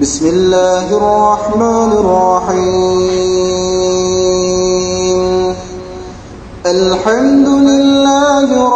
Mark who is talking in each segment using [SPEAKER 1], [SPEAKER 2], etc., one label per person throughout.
[SPEAKER 1] بسم الله الرحمن الرحيم. الحمد لله رب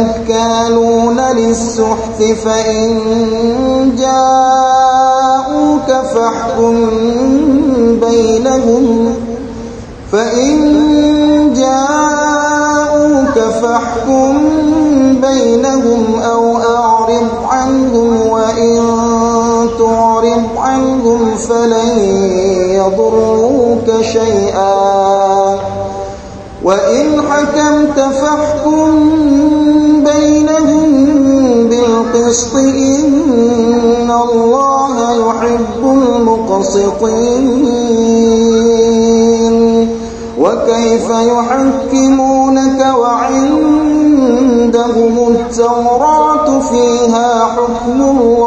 [SPEAKER 1] أكالون للسحت فإن جاءوك فاحكم بينهم فإن جاءوك فاحكم بينهم أو أعرض عنهم وإن تعرض عنهم فلن يضروك شيئا وإن حكمت فاحكم بالقسط إن الله يحب المقسطين. وكيف يحكمونك وعندهم التوراة فيها حكم الله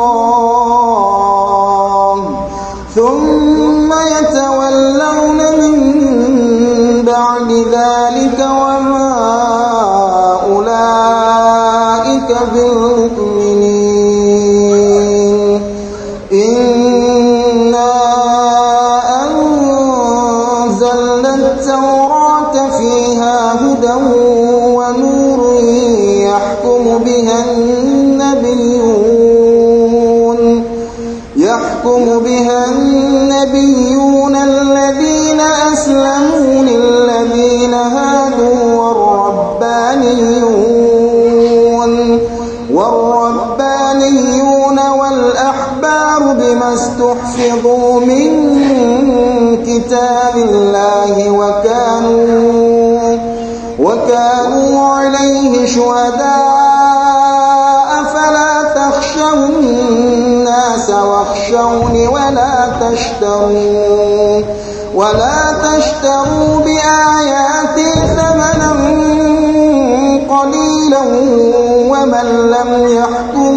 [SPEAKER 1] لم يحكم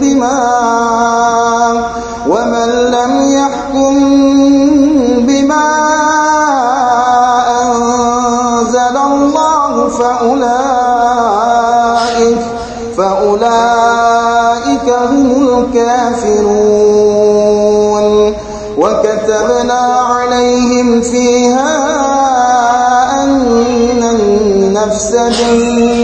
[SPEAKER 1] بما ومن لم يحكم بما أنزل الله فأولئك فأولئك هم الكافرون. وكتبنا عليهم فيها أن النفس والعين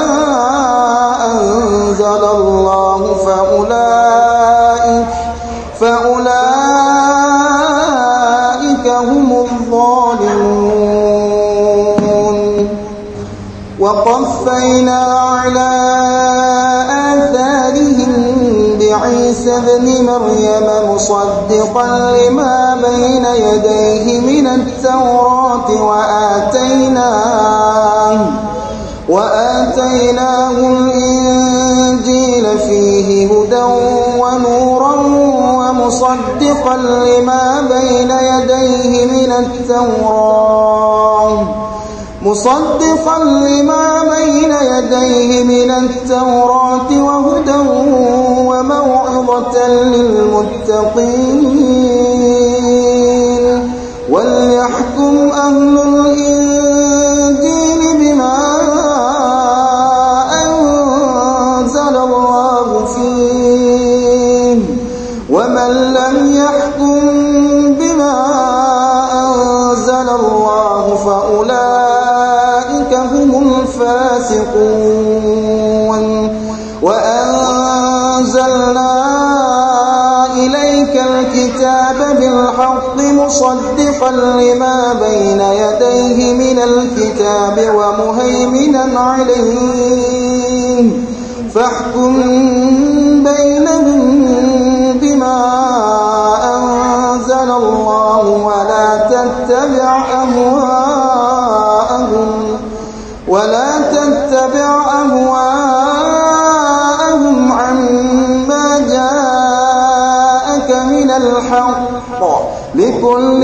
[SPEAKER 1] أنزل الله فأولئك فأولئك هم الظالمون. وقفينا على آثارهم بعيسى ابن مريم مصدقا لما بين يديه من التوراة وآتيناه وآتيناه الإنجيل فيه هدى ونورا ومصدقا لما بين يديه من التوراة. مصدقا لما بين يديه من التوراة وهدى وموعظة للمتقين. لما بين يديه من الكتاب ومهيمنا عليه. فاحكم بينهم بما أنزل الله ولا تتبع أهواءهم ولا تتبع أهواءهم عما جاءك من الحق. لكل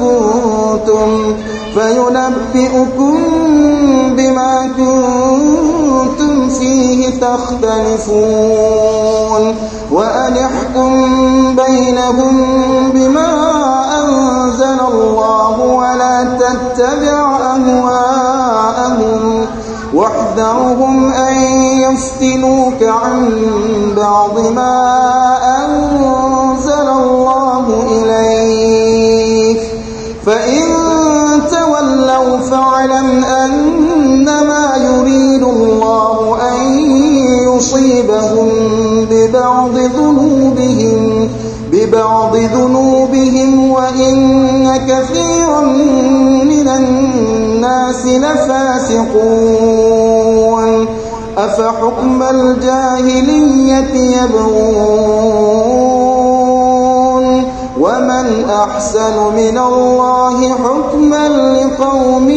[SPEAKER 1] كنتم فينبئكم بما كنتم فيه تختلفون وأن احكم بينهم بما أنزل الله ولا تتبع أهواءهم واحذرهم أن يفتنوك عن بعض ما ببعض ذنوبهم ببعض ذنوبهم وإن كثيرا من الناس لفاسقون. أفحكم الجاهلية يبغون؟ ومن أحسن من الله حكما لقوم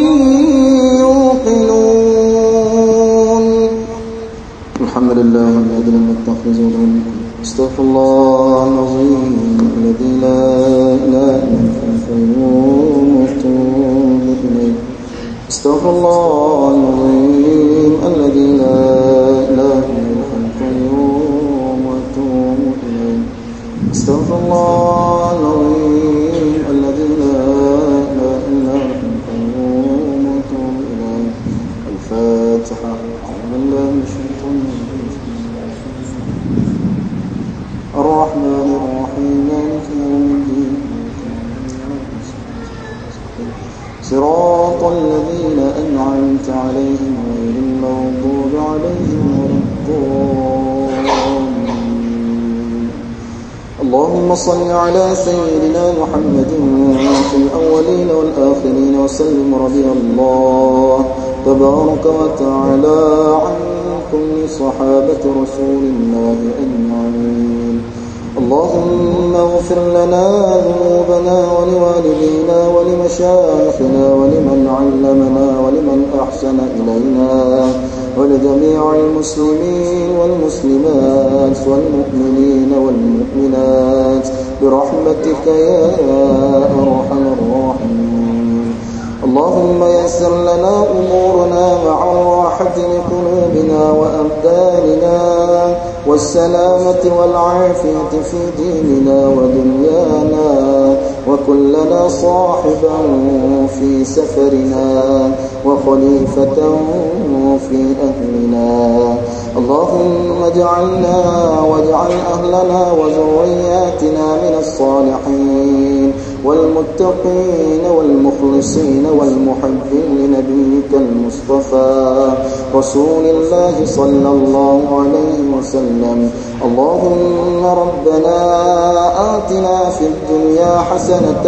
[SPEAKER 2] الحمد لله الذي لم يتخذ ولدا استغفر الله العظيم الذي لا إله إلا هو القيوم وأتوب إليه. استغفر الله العظيم الذي لا إله إلا هو القيوم وأتوب إليه. استغفر الله العظيم الذي لا إله إلا هو القيوم وأتوب إليه. الفاتحة. صراط الذين أنعمت عليهم غير المغضوب عليهم ولا اللهم صل على سيدنا محمد في الأولين والآخرين وسلم رضي الله تبارك وتعالى عن كل صحابة رسول الله أجمعين. اللهم اغفر لنا ذنوبنا ولوالدينا ولمشايخنا ولمن علمنا ولمن أحسن إلينا ولجميع المسلمين والمسلمات والمؤمنين والمؤمنات برحمتك يا أرحم الراحمين. اللهم يسر لنا أمورنا مع الراحة لقلوبنا وأبداننا والسلامة والعافية في ديننا ودنيانا وكلنا صاحبا في سفرنا وخليفة في أهلنا. اللهم اجعلنا واجعل أهلنا وذرياتنا من الصالحين والمتقين والمخلصين والمحبين لنبيك المصطفى رسول الله صلى الله عليه وسلم. اللهم ربنا آتنا في الدنيا حسنة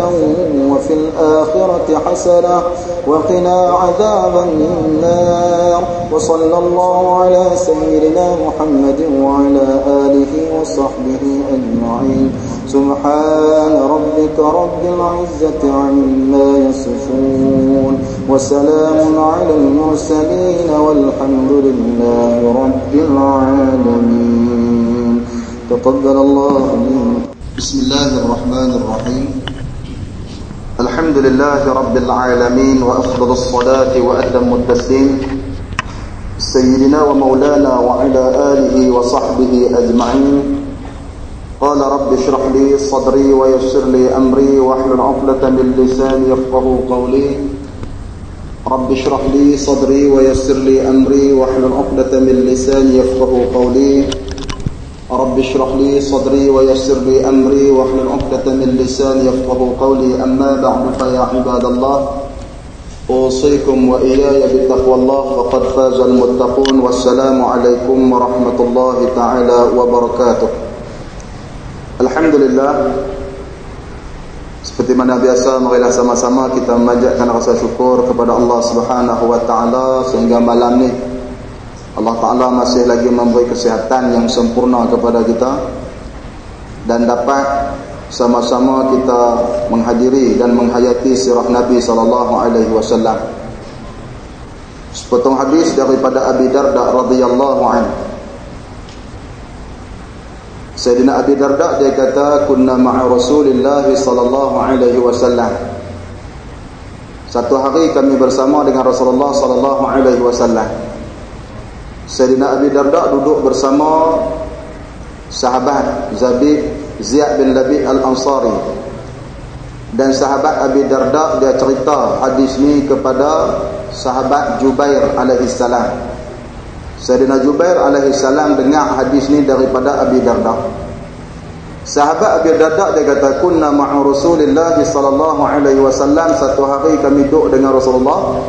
[SPEAKER 2] وفي الآخرة حسنة وقنا عذاب النار. وصلى الله على سيدنا محمد وعلى آله وصحبه أجمعين. سبحان ربك رب العزة عما يصفون وسلام على المرسلين والحمد لله رب العالمين. تقبل الله منا
[SPEAKER 3] بسم الله الرحمن الرحيم.
[SPEAKER 1] الحمد لله رب العالمين وأفضل الصلاة وأتم التسليم. سيدنا ومولانا وعلى آله وصحبه أجمعين. قال رب اشرح لي صدري ويسر لي أمري واحلل عقدة من لساني يفقه قولي. رب اشرح لي صدري ويسر لي أمري واحلل عقدة من لساني يفقه قولي. رب اشرح لي صدري ويسر لي أمري واحلل عقدة من لساني يفقه قولي. أما بعد فيا عباد الله أوصيكم وإياي بتقوى الله فقد فاز المتقون. والسلام عليكم ورحمة الله تعالى وبركاته. Alhamdulillah seperti mana biasa marilah sama-sama kita memanjatkan rasa syukur kepada Allah Subhanahu wa taala sehingga malam ni Allah taala masih lagi memberi kesihatan yang sempurna kepada kita dan dapat sama-sama kita menghadiri dan menghayati sirah Nabi sallallahu alaihi wasallam. Sepotong hadis daripada Abi Darda radhiyallahu anhu Sayyidina Abi Darda dia kata kunna ma'a Rasulillah sallallahu alaihi wasallam. Satu hari kami bersama dengan Rasulullah sallallahu alaihi wasallam. Sayyidina Abi Darda duduk bersama sahabat Zabid Ziyad bin Labi Al-Ansari dan sahabat Abi Darda dia cerita hadis ni kepada sahabat Jubair alaihi salam. Sayyidina Jubair alaihi salam dengar hadis ni daripada Abi Darda. Sahabat Abi Darda dia kata kunna ma'a Rasulillah sallallahu alaihi wasallam satu hari kami duduk dengan Rasulullah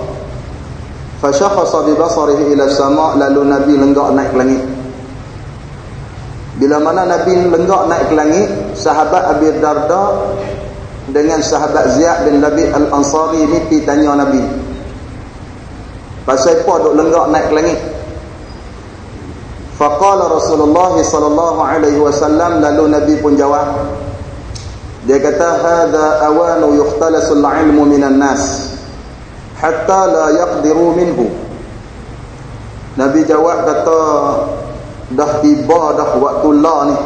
[SPEAKER 1] Fasyakhasa bi basarihi ila sama lalu Nabi lenggak naik ke langit. Bila mana Nabi lenggak naik ke langit, sahabat Abi Darda dengan sahabat Ziyad bin Labi Al-Ansari ini pergi tanya Nabi. Pasal apa duk lenggak naik ke langit? Faqala Rasulullah sallallahu alaihi wasallam lalu Nabi pun jawab. Dia kata hadza awanu yuhtalasul ilmu minan nas hatta la yaqdiru minhu. Nabi jawab kata dah tiba dah waktu la ni.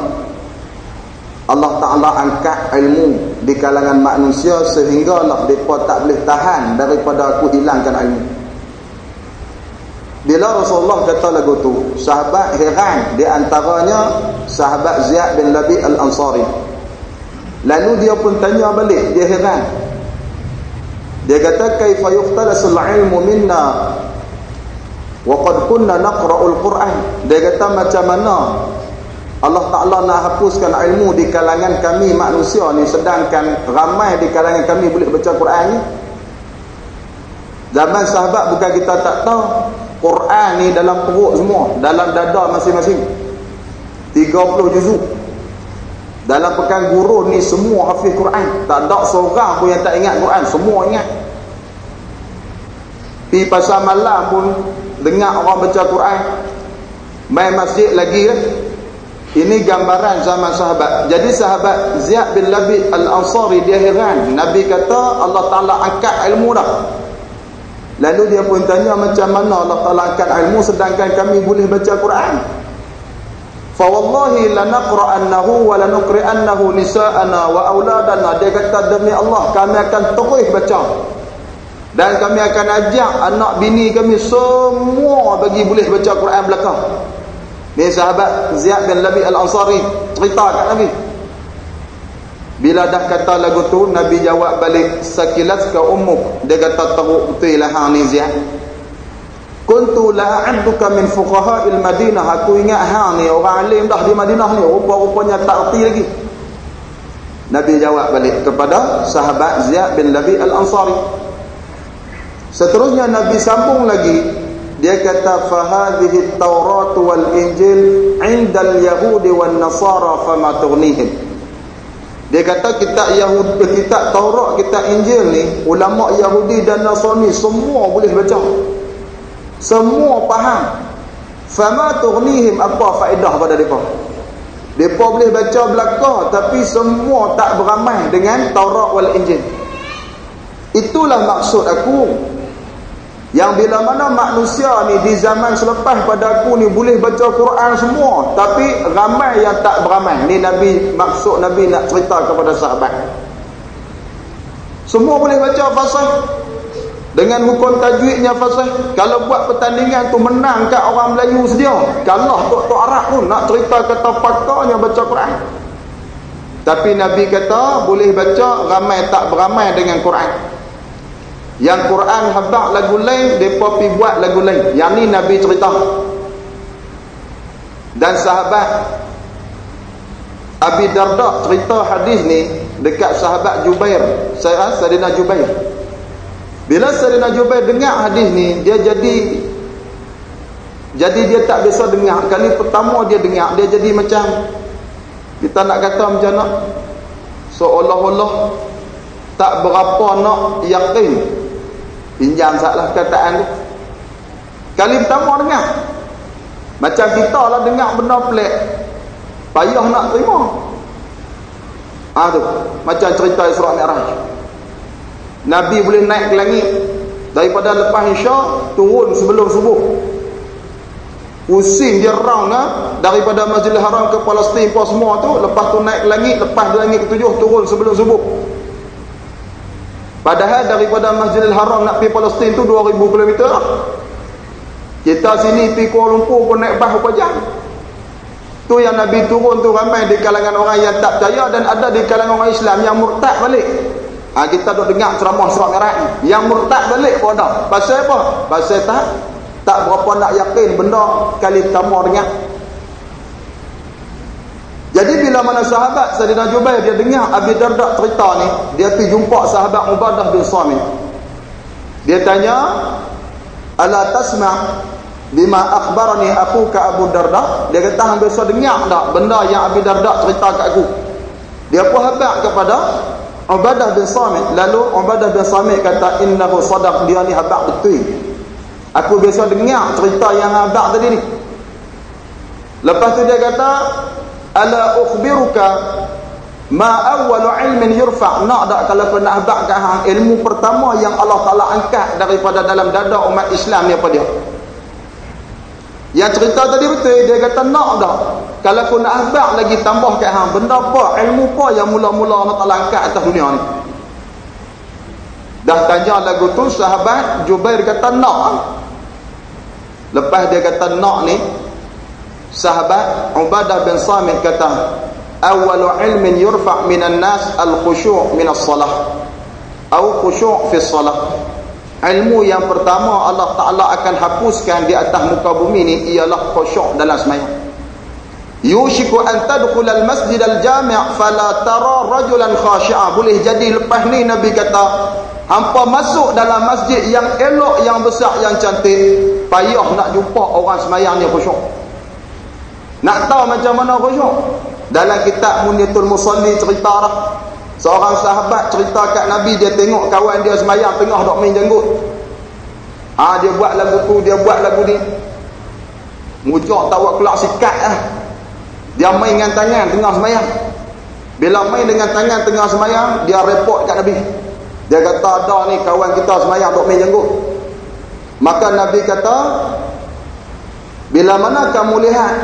[SPEAKER 1] Allah Ta'ala angkat ilmu di kalangan manusia sehingga lah mereka tak boleh tahan daripada aku hilangkan ilmu bila Rasulullah kata lagu tu sahabat heran di antaranya sahabat Ziyad bin Labi Al-Ansari. Lalu dia pun tanya balik dia heran. Dia kata kaifa yuhtalasul ilmu minna? Wa qad kunna naqra'ul Quran. Dia kata macam mana? Allah Taala nak hapuskan ilmu di kalangan kami manusia ni sedangkan ramai di kalangan kami boleh baca Quran ni. Zaman sahabat bukan kita tak tahu Quran ni dalam perut semua, dalam dada masing-masing. 30 juzuk. Dalam pekan guru ni semua hafiz Quran. Tak ada seorang pun yang tak ingat Quran. Semua ingat. Pi pasal malam pun dengar orang baca Quran. Main masjid lagi kan. Ini gambaran zaman sahabat. Jadi sahabat Ziyad bin Labid Al-Ansari dia heran. Nabi kata Allah Ta'ala angkat ilmu dah. Lalu dia pun tanya macam mana Allah Ta'ala angkat ilmu sedangkan kami boleh baca Quran. Fa wallahi lanaqra'annahu wa lanuqri'annahu nisa'ana wa auladana. Dia kata demi Allah kami akan terus baca. Dan kami akan ajak anak bini kami semua bagi boleh baca Quran belakang. Ni sahabat Ziyad bin Labi Al-Ansari cerita kat Nabi. Bila dah kata lagu tu Nabi jawab balik sakilat ka ummuk. Dia kata teruk betul lah hang ni Ziyad. Kuntu la a'duka min fuqaha'il Madinah. Aku ingat hang ni orang alim dah di Madinah ni. Rupa-rupanya tak erti lagi. Nabi jawab balik kepada sahabat Ziyad bin Labi Al-Ansari. Seterusnya Nabi sambung lagi. Dia kata fahadhihi at-Taurat wal Injil 'inda al-Yahudi wan Nasara fama tughnihim. Dia kata kitab Yahudi, kitab Taurat, kitab Injil ni ulama Yahudi dan Nasrani semua boleh baca. Semua faham. Fama tughnihim apa faedah pada depa? Depa boleh baca belaka tapi semua tak beramai dengan Taurat wal Injil. Itulah maksud aku. Yang bila mana manusia ni di zaman selepas pada aku ni boleh baca Quran semua tapi ramai yang tak beramai. Ni Nabi maksud Nabi nak cerita kepada sahabat. semua boleh baca fasih dengan hukum tajwidnya fasih kalau buat pertandingan tu menang kat orang Melayu sedia kalah tok-tok Arab pun nak cerita kata pakarnya baca Quran tapi Nabi kata boleh baca ramai tak beramai dengan Quran yang Quran habak lagu lain mereka pergi buat lagu lain. Yang ni Nabi cerita. Dan sahabat Abi Darda cerita hadis ni dekat sahabat Jubair. Saya Sayyidina Jubair. Bila Sayyidina Jubair dengar hadis ni dia jadi jadi dia tak biasa dengar. Kali pertama dia dengar dia jadi macam kita nak kata macam nak seolah-olah tak berapa nak yakin pinjam salah kataan tu kali pertama dengar. Macam kita lah dengar benda pelik. Payah nak terima. Ha tu. Macam cerita Isra Mi'raj. Nabi boleh naik ke langit. Daripada lepas isya turun sebelum subuh. Pusing dia round lah daripada Masjidil Haram ke Palestin pun semua tu lepas tu naik ke langit lepas langit ketujuh turun sebelum subuh padahal daripada Masjidil Haram nak pergi Palestin tu 2000 km kita sini pergi Kuala Lumpur pun naik bah berapa jam. Tu yang Nabi turun tu ramai di kalangan orang yang tak percaya dan ada di kalangan orang Islam yang murtad balik. Ha, kita duk dengar ceramah surat merah ni. Yang murtad balik pun ada pasal apa? pasal tak? Tak berapa nak yakin benda kali pertama dengar jadi bila mana sahabat Sayyidina Jubair dia dengar Abi Darda cerita ni dia pergi jumpa sahabat Ubadah bin Samit. Dia tanya ala tasma' bima akhbarani aku ke Abu Darda? Dia kata hang biasa dengar tak benda yang Abu Darda cerita kat aku? Dia pun habaq kepada Ubadah bin Samit. Lalu Ubadah bin Samit kata innahu sadaq dia ni habaq betul. Aku biasa dengar cerita yang habaq tadi ni. Lepas tu dia kata ala ukhbiruka ma awwalu ilmin yurfa nak tak kalau kau nak habaq kat hang ilmu pertama yang Allah Taala angkat daripada dalam dada umat Islam ni apa dia yang cerita tadi betul dia kata nak dah. Kalau aku nak azab lagi tambah kat hang benda apa ilmu apa yang mula-mula Allah Taala angkat atas dunia ni. Dah tanya lagu tu sahabat Jubair kata nak. Lepas dia kata nak ni sahabat Ubadah bin Samit kata awwalu ilmin yurfa' minan nas al-khusyu' min as-salah. Atau khusyu' fi as-salah. Ilmu yang pertama Allah Ta'ala akan hapuskan di atas muka bumi ni ialah khusyuk dalam semayang. Yushiku an tadkhul al masjid al jami' fala tara rajulan khashi'a. Boleh jadi lepas ni Nabi kata hampa masuk dalam masjid yang elok yang besar yang cantik payah nak jumpa orang semayang ni khusyuk nak tahu macam mana khusyuk dalam kitab Munitul Musalli cerita dah Seorang sahabat cerita kat Nabi dia tengok kawan dia semayang tengah dok main janggut. Ha, dia buat lagu tu, dia buat lagu ni. Mujak tahu kelak sikat lah. Dia main dengan tangan tengah semayang. Bila main dengan tangan tengah semayang, dia report kat Nabi. Dia kata ada ni kawan kita semayang dok main janggut. Maka Nabi kata, bila mana kamu lihat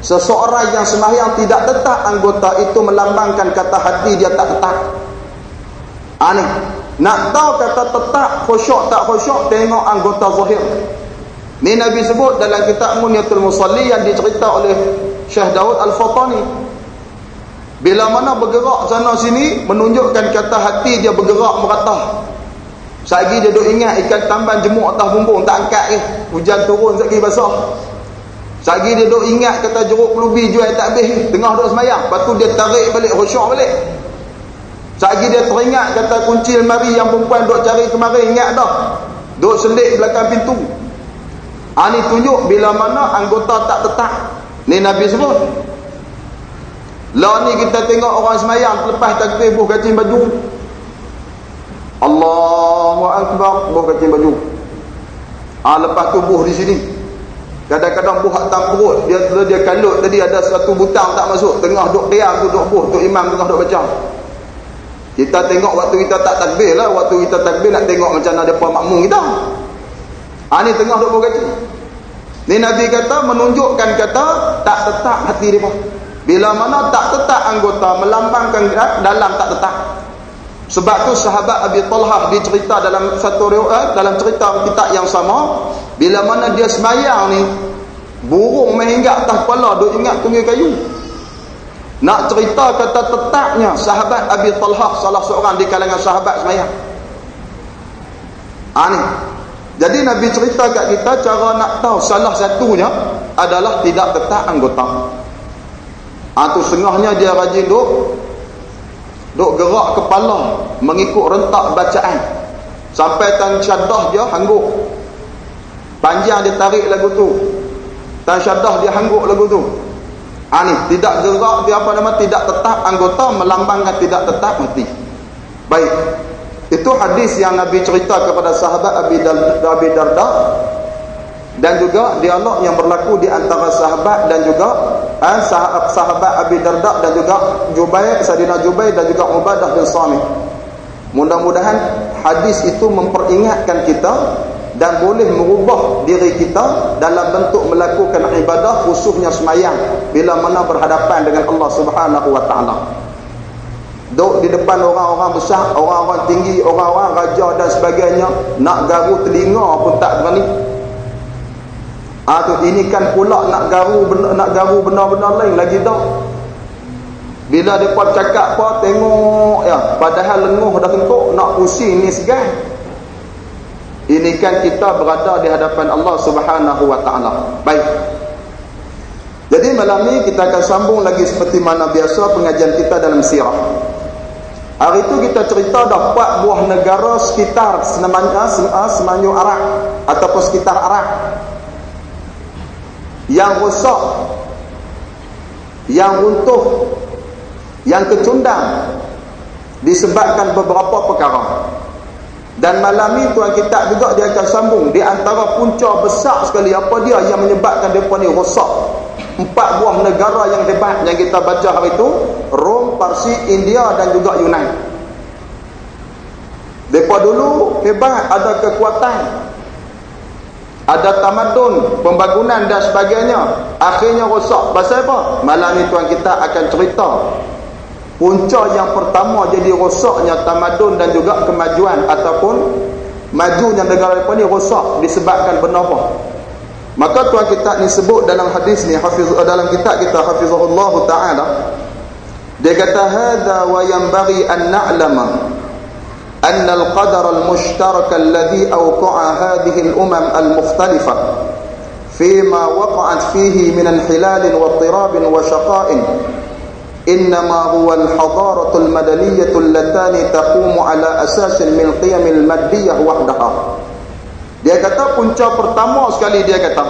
[SPEAKER 1] Seseorang yang sembahyang tidak tetap anggota itu melambangkan kata hati dia tak tetap. Ani, ha, nak tahu kata tetap khusyuk tak khusyuk tengok anggota zahir. Ni Nabi sebut dalam kitab Munyatul Musalli yang dicerita oleh Syekh Daud Al-Fatani. Bila mana bergerak sana sini menunjukkan kata hati dia bergerak merata. Sagi dia duk ingat ikan tamban jemuk atas bumbung tak angkat ke. Hujan turun sagi basah. Sagi dia duk ingat kata jeruk pelubi jual tak habis tengah duk semayang. Lepas tu dia tarik balik khusyuk balik. Sagi dia teringat kata kunci lemari yang perempuan duk cari kemarin ingat dah. Duk selit belakang pintu. Ha, ni tunjuk bila mana anggota tak tetap. Ni Nabi sebut. Lah ni kita tengok orang semayang lepas takbir buh kacing baju. Allahu Akbar buh kacing baju. Ah ha, lepas tu buh di sini. Kadang-kadang buah tak perut dia dia kalut tadi ada satu butang tak masuk tengah duk diam tu duk buh tu imam tengah duk baca. Kita tengok waktu kita tak takbir lah waktu kita takbir nak tengok macam mana depa makmum kita. Ha ni tengah duk buh. Ni Nabi kata menunjukkan kata tak tetap hati dia. Bila mana tak tetap anggota melambangkan dalam tak tetap. Sebab tu sahabat Abi Talhah dicerita dalam satu riwayat dalam cerita kitab yang sama bila mana dia semayang ni burung main hinggap atas kepala duk ingat tunggil kayu. Nak cerita kata tetapnya sahabat Abi Talhah salah seorang di kalangan sahabat semayang. Ha, ni. Jadi Nabi cerita kat kita cara nak tahu salah satunya adalah tidak tetap anggota. Ha, tu sengahnya dia rajin duk duk gerak kepala mengikut rentak bacaan. Sampai tan syadah dia hangguk. Panjang dia tarik lagu tu. Tan syadah dia hangguk lagu tu. Ha ni tidak gerak dia apa nama tidak tetap anggota melambangkan tidak tetap mati. Baik. Itu hadis yang Nabi cerita kepada sahabat Abi Darda dan juga dialog yang berlaku di antara sahabat dan juga eh, sahabat Abi Darda dan juga Jubair, Sayyidina Jubair dan juga Ubadah bin Samit. Mudah-mudahan hadis itu memperingatkan kita dan boleh merubah diri kita dalam bentuk melakukan ibadah khususnya semayang bila mana berhadapan dengan Allah Subhanahu wa taala. Duduk di depan orang-orang besar, orang-orang tinggi, orang-orang raja dan sebagainya, nak garu telinga pun tak berani. Ah tu ini kan pula nak garu nak garu benar-benar lain lagi dah. Bila depa cakap apa tengok ya padahal lenguh dah tentuk nak pusing ni segan. Ini kan kita berada di hadapan Allah Subhanahu wa taala. Baik. Jadi malam ni kita akan sambung lagi seperti mana biasa pengajian kita dalam sirah. Hari itu kita cerita dah empat buah negara sekitar Semenanjung Semenanjung Arab ataupun sekitar Arab yang rosak yang runtuh yang kecundang disebabkan beberapa perkara. Dan malam ni tuan kita juga dia akan sambung di antara punca besar sekali. Apa dia? Yang menyebabkan mereka ni rosak. Empat buah negara yang hebat yang kita baca hari itu Rom, Parsi, India dan juga Yunani. Mereka dulu hebat ada kekuatan ada tamadun, pembangunan dan sebagainya. Akhirnya rosak. Pasal apa? malam ni tuan kita akan cerita. Punca yang pertama jadi rosaknya tamadun dan juga kemajuan ataupun majunya negara mereka ni rosak disebabkan benda apa? Maka tuan kita ni sebut dalam hadis ni hafiz dalam kitab kita hafizahullah taala. Dia kata hadza wa yanbaghi an na'lama أن القدر المشترك الذي أوقع هذه الأمم المختلفة فيما وقعت فيه من انحلال واضطراب وشقاء إنما هو الحضارة المدنية اللتان تقوم على أساس من القيم المادية وحدها dia kata punca pertama sekali dia kata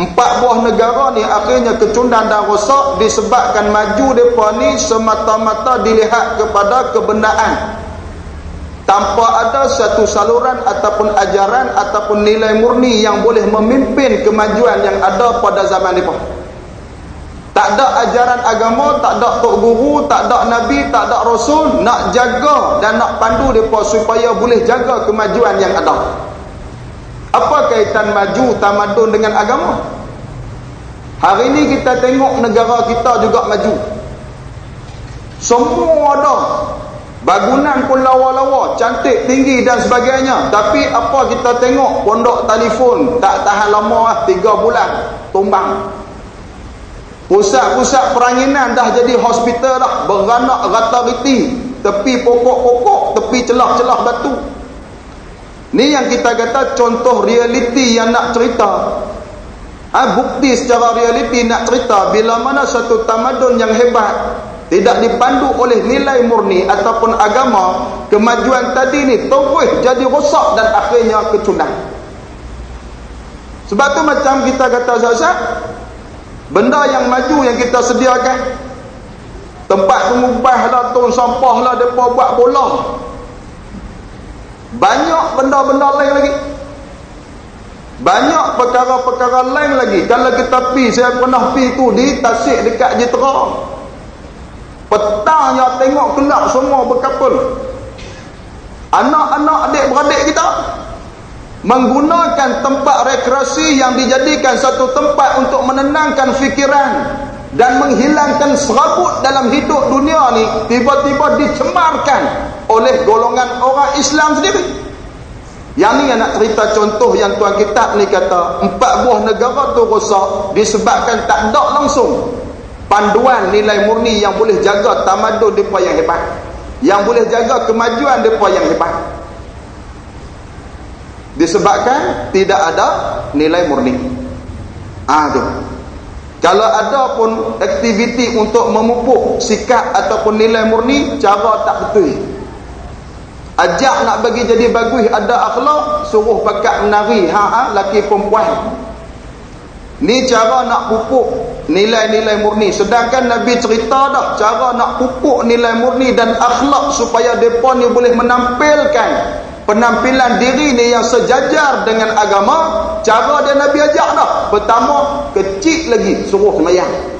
[SPEAKER 1] empat buah negara ni akhirnya kecundang dan rosak disebabkan maju mereka ni semata-mata dilihat kepada kebenaran tanpa ada satu saluran ataupun ajaran ataupun nilai murni yang boleh memimpin kemajuan yang ada pada zaman ini tak ada ajaran agama, tak ada tok guru, tak ada nabi, tak ada rasul nak jaga dan nak pandu mereka supaya boleh jaga kemajuan yang ada. Apa kaitan maju tamadun dengan agama? Hari ini kita tengok negara kita juga maju. Semua ada Bangunan pun lawa-lawa, cantik, tinggi dan sebagainya. Tapi apa kita tengok pondok telefon tak tahan lama lah, tiga bulan tumbang. Pusat-pusat peranginan dah jadi hospital dah, beranak rata riti, tepi pokok-pokok, tepi celah-celah batu. Ni yang kita kata contoh realiti yang nak cerita. Ha, bukti secara realiti nak cerita bila mana satu tamadun yang hebat tidak dipandu oleh nilai murni ataupun agama kemajuan tadi ni terus jadi rosak dan akhirnya kecundang. Sebab tu macam kita kata Ustaz benda yang maju yang kita sediakan tempat pengubah lah tong sampah lah mereka buat bola. Banyak benda-benda lain lagi. Banyak perkara-perkara lain lagi. Kalau kita pi saya pernah pi tu di tasik dekat Jitra Petangnya tengok kelak semua berkapul. Anak-anak adik-beradik kita menggunakan tempat rekreasi yang dijadikan satu tempat untuk menenangkan fikiran dan menghilangkan serabut dalam hidup dunia ni tiba-tiba dicemarkan oleh golongan orang Islam sendiri. Yang ni yang nak cerita contoh yang tuan kitab ni kata empat buah negara tu rosak disebabkan tak ada langsung panduan nilai murni yang boleh jaga tamadun depa yang hebat. Yang boleh jaga kemajuan depa yang hebat. Disebabkan tidak ada nilai murni. Tu. Kalau ada pun aktiviti untuk memupuk sikap ataupun nilai murni cara tak betul. Ajak nak bagi jadi bagus ada akhlak suruh pakat menari ha ha laki perempuan. Ni cara nak pupuk nilai-nilai murni. Sedangkan Nabi cerita dah cara nak pupuk nilai murni dan akhlak supaya depa ni boleh menampilkan penampilan diri ni yang sejajar dengan agama. Cara dia Nabi ajak dah. Pertama kecil lagi suruh semayang.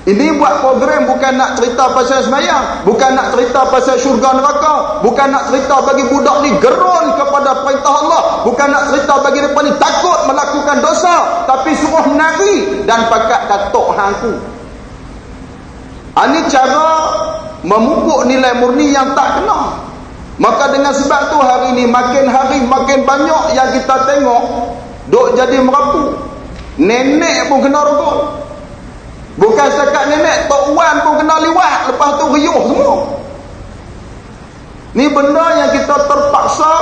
[SPEAKER 1] Ini buat program bukan nak cerita pasal semayang. Bukan nak cerita pasal syurga neraka. Bukan nak cerita bagi budak ni gerun kepada perintah Allah. Bukan nak cerita bagi mereka ni takut melakukan dosa. Tapi suruh menari dan pakat datuk hangku. Ini cara memupuk nilai murni yang tak kena. Maka dengan sebab tu hari ini makin hari makin banyak yang kita tengok. Duk jadi merapu. Nenek pun kena rokok. Bukan setakat nenek, Tok Wan pun kena liwat. Lepas tu riuh semua. Ni benda yang kita terpaksa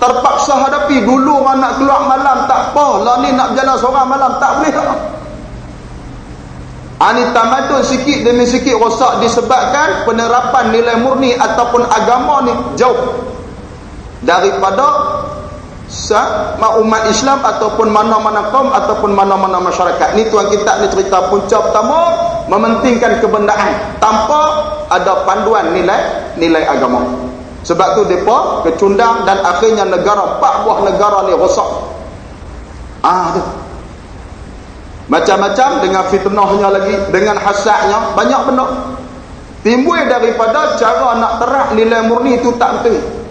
[SPEAKER 1] terpaksa hadapi. Dulu orang nak keluar malam tak apa. Lah ni nak berjalan seorang malam tak boleh tak. Ani ha, tamadun sikit demi sikit rosak disebabkan penerapan nilai murni ataupun agama ni jauh daripada sama umat Islam ataupun mana-mana kaum ataupun mana-mana masyarakat. Ni tuan kita ni cerita punca pertama mementingkan kebendaan tanpa ada panduan nilai nilai agama. Sebab tu depa kecundang dan akhirnya negara empat buah negara ni rosak. Ah tu. Macam-macam dengan fitnahnya lagi, dengan hasadnya, banyak benda. Timbul daripada cara nak terak nilai murni itu tak betul.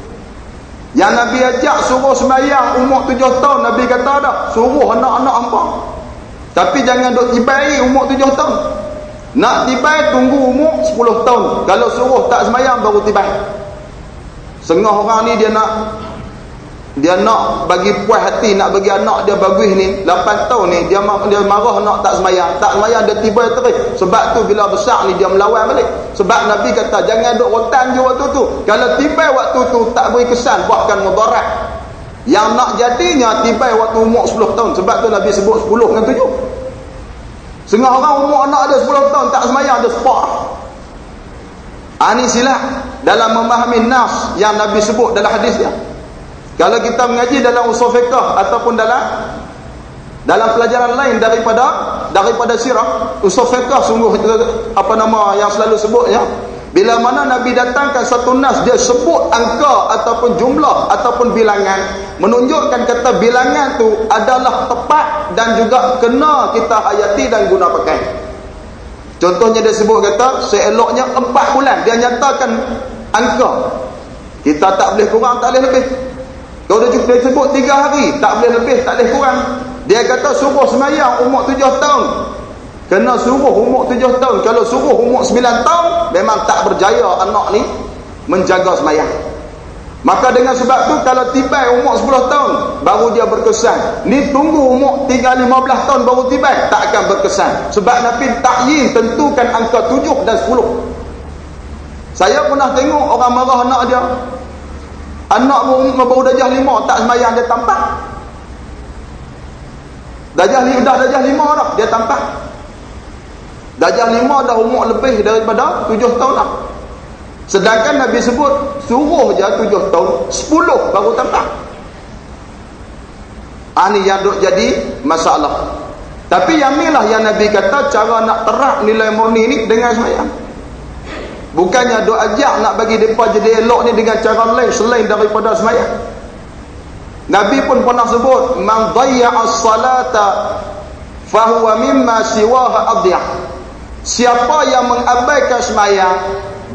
[SPEAKER 1] Yang Nabi ajak suruh semayang umur tujuh tahun Nabi kata dah suruh anak-anak hamba. Tapi jangan duk tibai umur tujuh tahun. Nak tibai tunggu umur sepuluh tahun. Kalau suruh tak semayang baru tibai. Sengah orang ni dia nak dia nak bagi puas hati nak bagi anak dia bagus ni 8 tahun ni dia dia marah nak tak semayang. Tak semayang dia tiba terus. Sebab tu bila besar ni dia melawan balik. Sebab Nabi kata jangan duk rotan je waktu tu. Kalau tiba waktu tu tak beri kesan buatkan mudarat. Yang nak jadinya tiba waktu umur 10 tahun. Sebab tu Nabi sebut 10 dengan 7 setengah orang umur anak ada 10 tahun tak semayang ada sepak. Ini silap. Dalam memahami nas yang Nabi sebut dalam hadis dia kalau kita mengaji dalam usul fiqh ataupun dalam dalam pelajaran lain daripada daripada sirah, usul fiqh sungguh apa nama yang selalu sebut ya. Bila mana Nabi datangkan satu nas dia sebut angka ataupun jumlah ataupun bilangan menunjukkan kata bilangan tu adalah tepat dan juga kena kita hayati dan guna pakai. Contohnya dia sebut kata seeloknya empat bulan dia nyatakan angka. Kita tak boleh kurang tak boleh lebih. Kalau dia, dia sebut tiga hari, tak boleh lebih, tak boleh kurang. Dia kata suruh semayang umur tujuh tahun. Kena suruh umur tujuh tahun. Kalau suruh umur sembilan tahun, memang tak berjaya anak ni menjaga semayang. Maka dengan sebab tu kalau tiba umur sepuluh tahun baru dia berkesan. Ni tunggu umur tiga lima belas tahun baru tiba tak akan berkesan. Sebab Nabi takyin tentukan angka tujuh dan sepuluh. Saya pernah tengok orang marah anak dia. Anak baru, dajah lima tak semayang dia tampak. Dajah lima dah dajah lima dah dia tampak. Dajah lima dah umur lebih daripada tujuh tahun dah. Sedangkan Nabi sebut suruh je tujuh tahun, sepuluh baru tampak. Ah, yang duk jadi masalah. Tapi yang inilah yang Nabi kata cara nak terak nilai murni ni dengan semayang. Bukannya doa ajak nak bagi mereka jadi elok ni dengan cara lain selain daripada semayang. Nabi pun pernah sebut, Man dayya'as salata fahuwa mimma siwaha adiyah. Siapa yang mengabaikan semayang,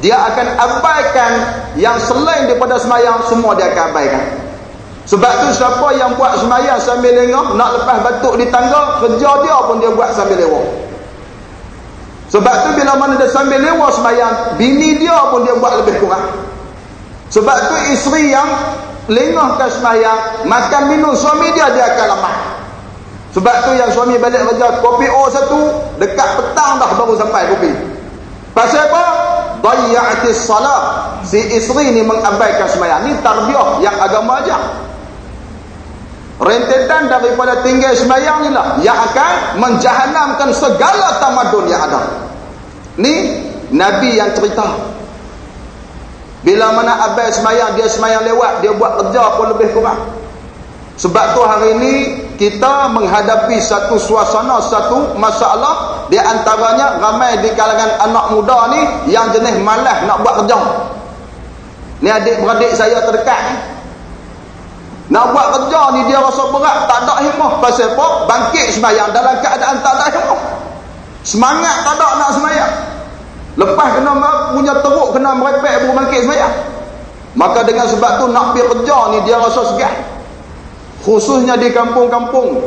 [SPEAKER 1] dia akan abaikan yang selain daripada semayang, semua dia akan abaikan. Sebab tu siapa yang buat semayang sambil lengah, nak lepas batuk di tangga, kerja dia pun dia buat sambil lewat. Sebab tu bila mana dia sambil lewat semayang, bini dia pun dia buat lebih kurang. Sebab tu isteri yang lengahkan semayang, makan minum suami dia, dia akan lemah. Sebab tu yang suami balik kerja, kopi O satu, dekat petang dah baru sampai kopi. Pasal apa? Dayya'atis salat. Si isteri ni mengabaikan semayang. Ni tarbiyah yang agama. Rentetan daripada tinggal semayang ni lah yang akan menjahanamkan segala tamadun yang ada. Ni Nabi yang cerita. Bila mana abai semayang, dia semayang lewat, dia buat kerja pun lebih kurang. Sebab tu hari ini kita menghadapi satu suasana, satu masalah di antaranya ramai di kalangan anak muda ni yang jenis malas nak buat kerja. Ni adik-beradik saya terdekat ni. Nak buat kerja ni dia rasa berat, tak ada himmah. Pasal apa? Bangkit sembahyang dalam keadaan tak ada himmah. Semangat tak ada nak sembahyang. Lepas kena punya teruk, kena merepek baru bangkit sembahyang. Maka dengan sebab tu nak pergi kerja ni dia rasa segan. Khususnya di kampung-kampung.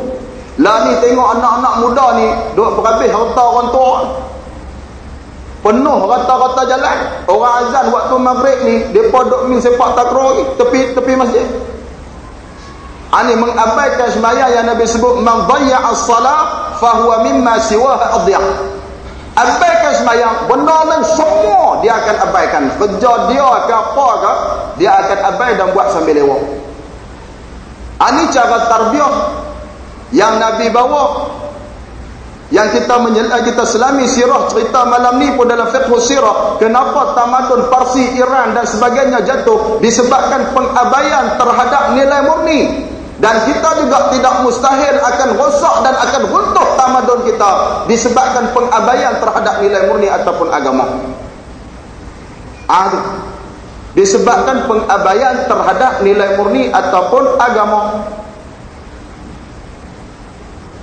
[SPEAKER 1] Lah ni tengok anak-anak muda ni duk berhabis harta orang tua. Penuh rata-rata jalan. Orang azan waktu maghrib ni, depa duk min sepak takraw tepi tepi masjid. Ani mengabaikan sembahyang yang Nabi sebut man dhayya'a as-salah fa huwa mimma siwaha adhiya. Abaikan sembahyang benda lain semua dia akan abaikan. Kerja dia ke apa ke dia akan abai dan buat sambil lewat. Ani cara tarbiyah yang Nabi bawa yang kita menyelai kita selami sirah cerita malam ni pun dalam fiqh sirah kenapa tamadun Parsi Iran dan sebagainya jatuh disebabkan pengabaian terhadap nilai murni dan kita juga tidak mustahil akan rosak dan akan runtuh tamadun kita disebabkan pengabaian terhadap nilai murni ataupun agama. Adu. Disebabkan pengabaian terhadap nilai murni ataupun agama.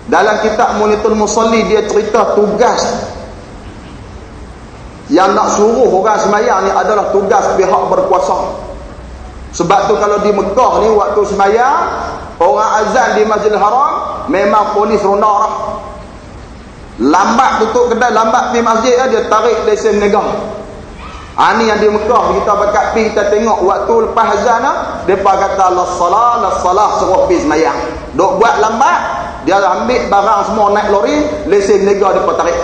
[SPEAKER 1] Dalam kitab Munitul Musalli dia cerita tugas yang nak suruh orang semayang ni adalah tugas pihak berkuasa. Sebab tu kalau di Mekah ni waktu semayang Orang azan di Masjidil Haram memang polis ronda lah. Lambat tutup kedai, lambat pergi masjid lah, dia tarik lesen negah. Ha, ni yang di Mekah kita bakat pi kita tengok waktu lepas azan lah, depa kata la salah la salah suruh pi sembahyang. Dok buat lambat, dia ambil barang semua naik lori, lesen negah depa tarik.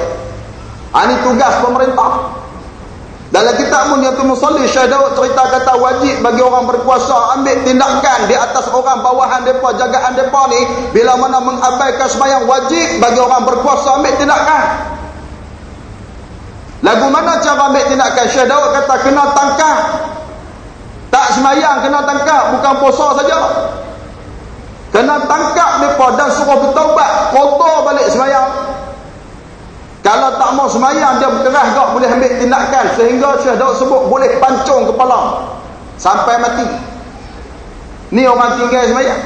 [SPEAKER 1] Ha, ni tugas pemerintah. Dalam kitab Munyatul Musalli Syekh Daud cerita kata wajib bagi orang berkuasa ambil tindakan di atas orang bawahan depa jagaan depa ni bila mana mengabaikan sembahyang wajib bagi orang berkuasa ambil tindakan. Lagu mana cara ambil tindakan? Syekh Daud kata kena tangkap. Tak sembahyang kena tangkap bukan puasa saja. Kena tangkap depa dan suruh bertaubat, kotor balik sembahyang. Kalau tak mau semayang dia berkerah gak boleh ambil tindakan sehingga Syekh Daud sebut boleh pancung kepala sampai mati. Ni orang tinggal semayang.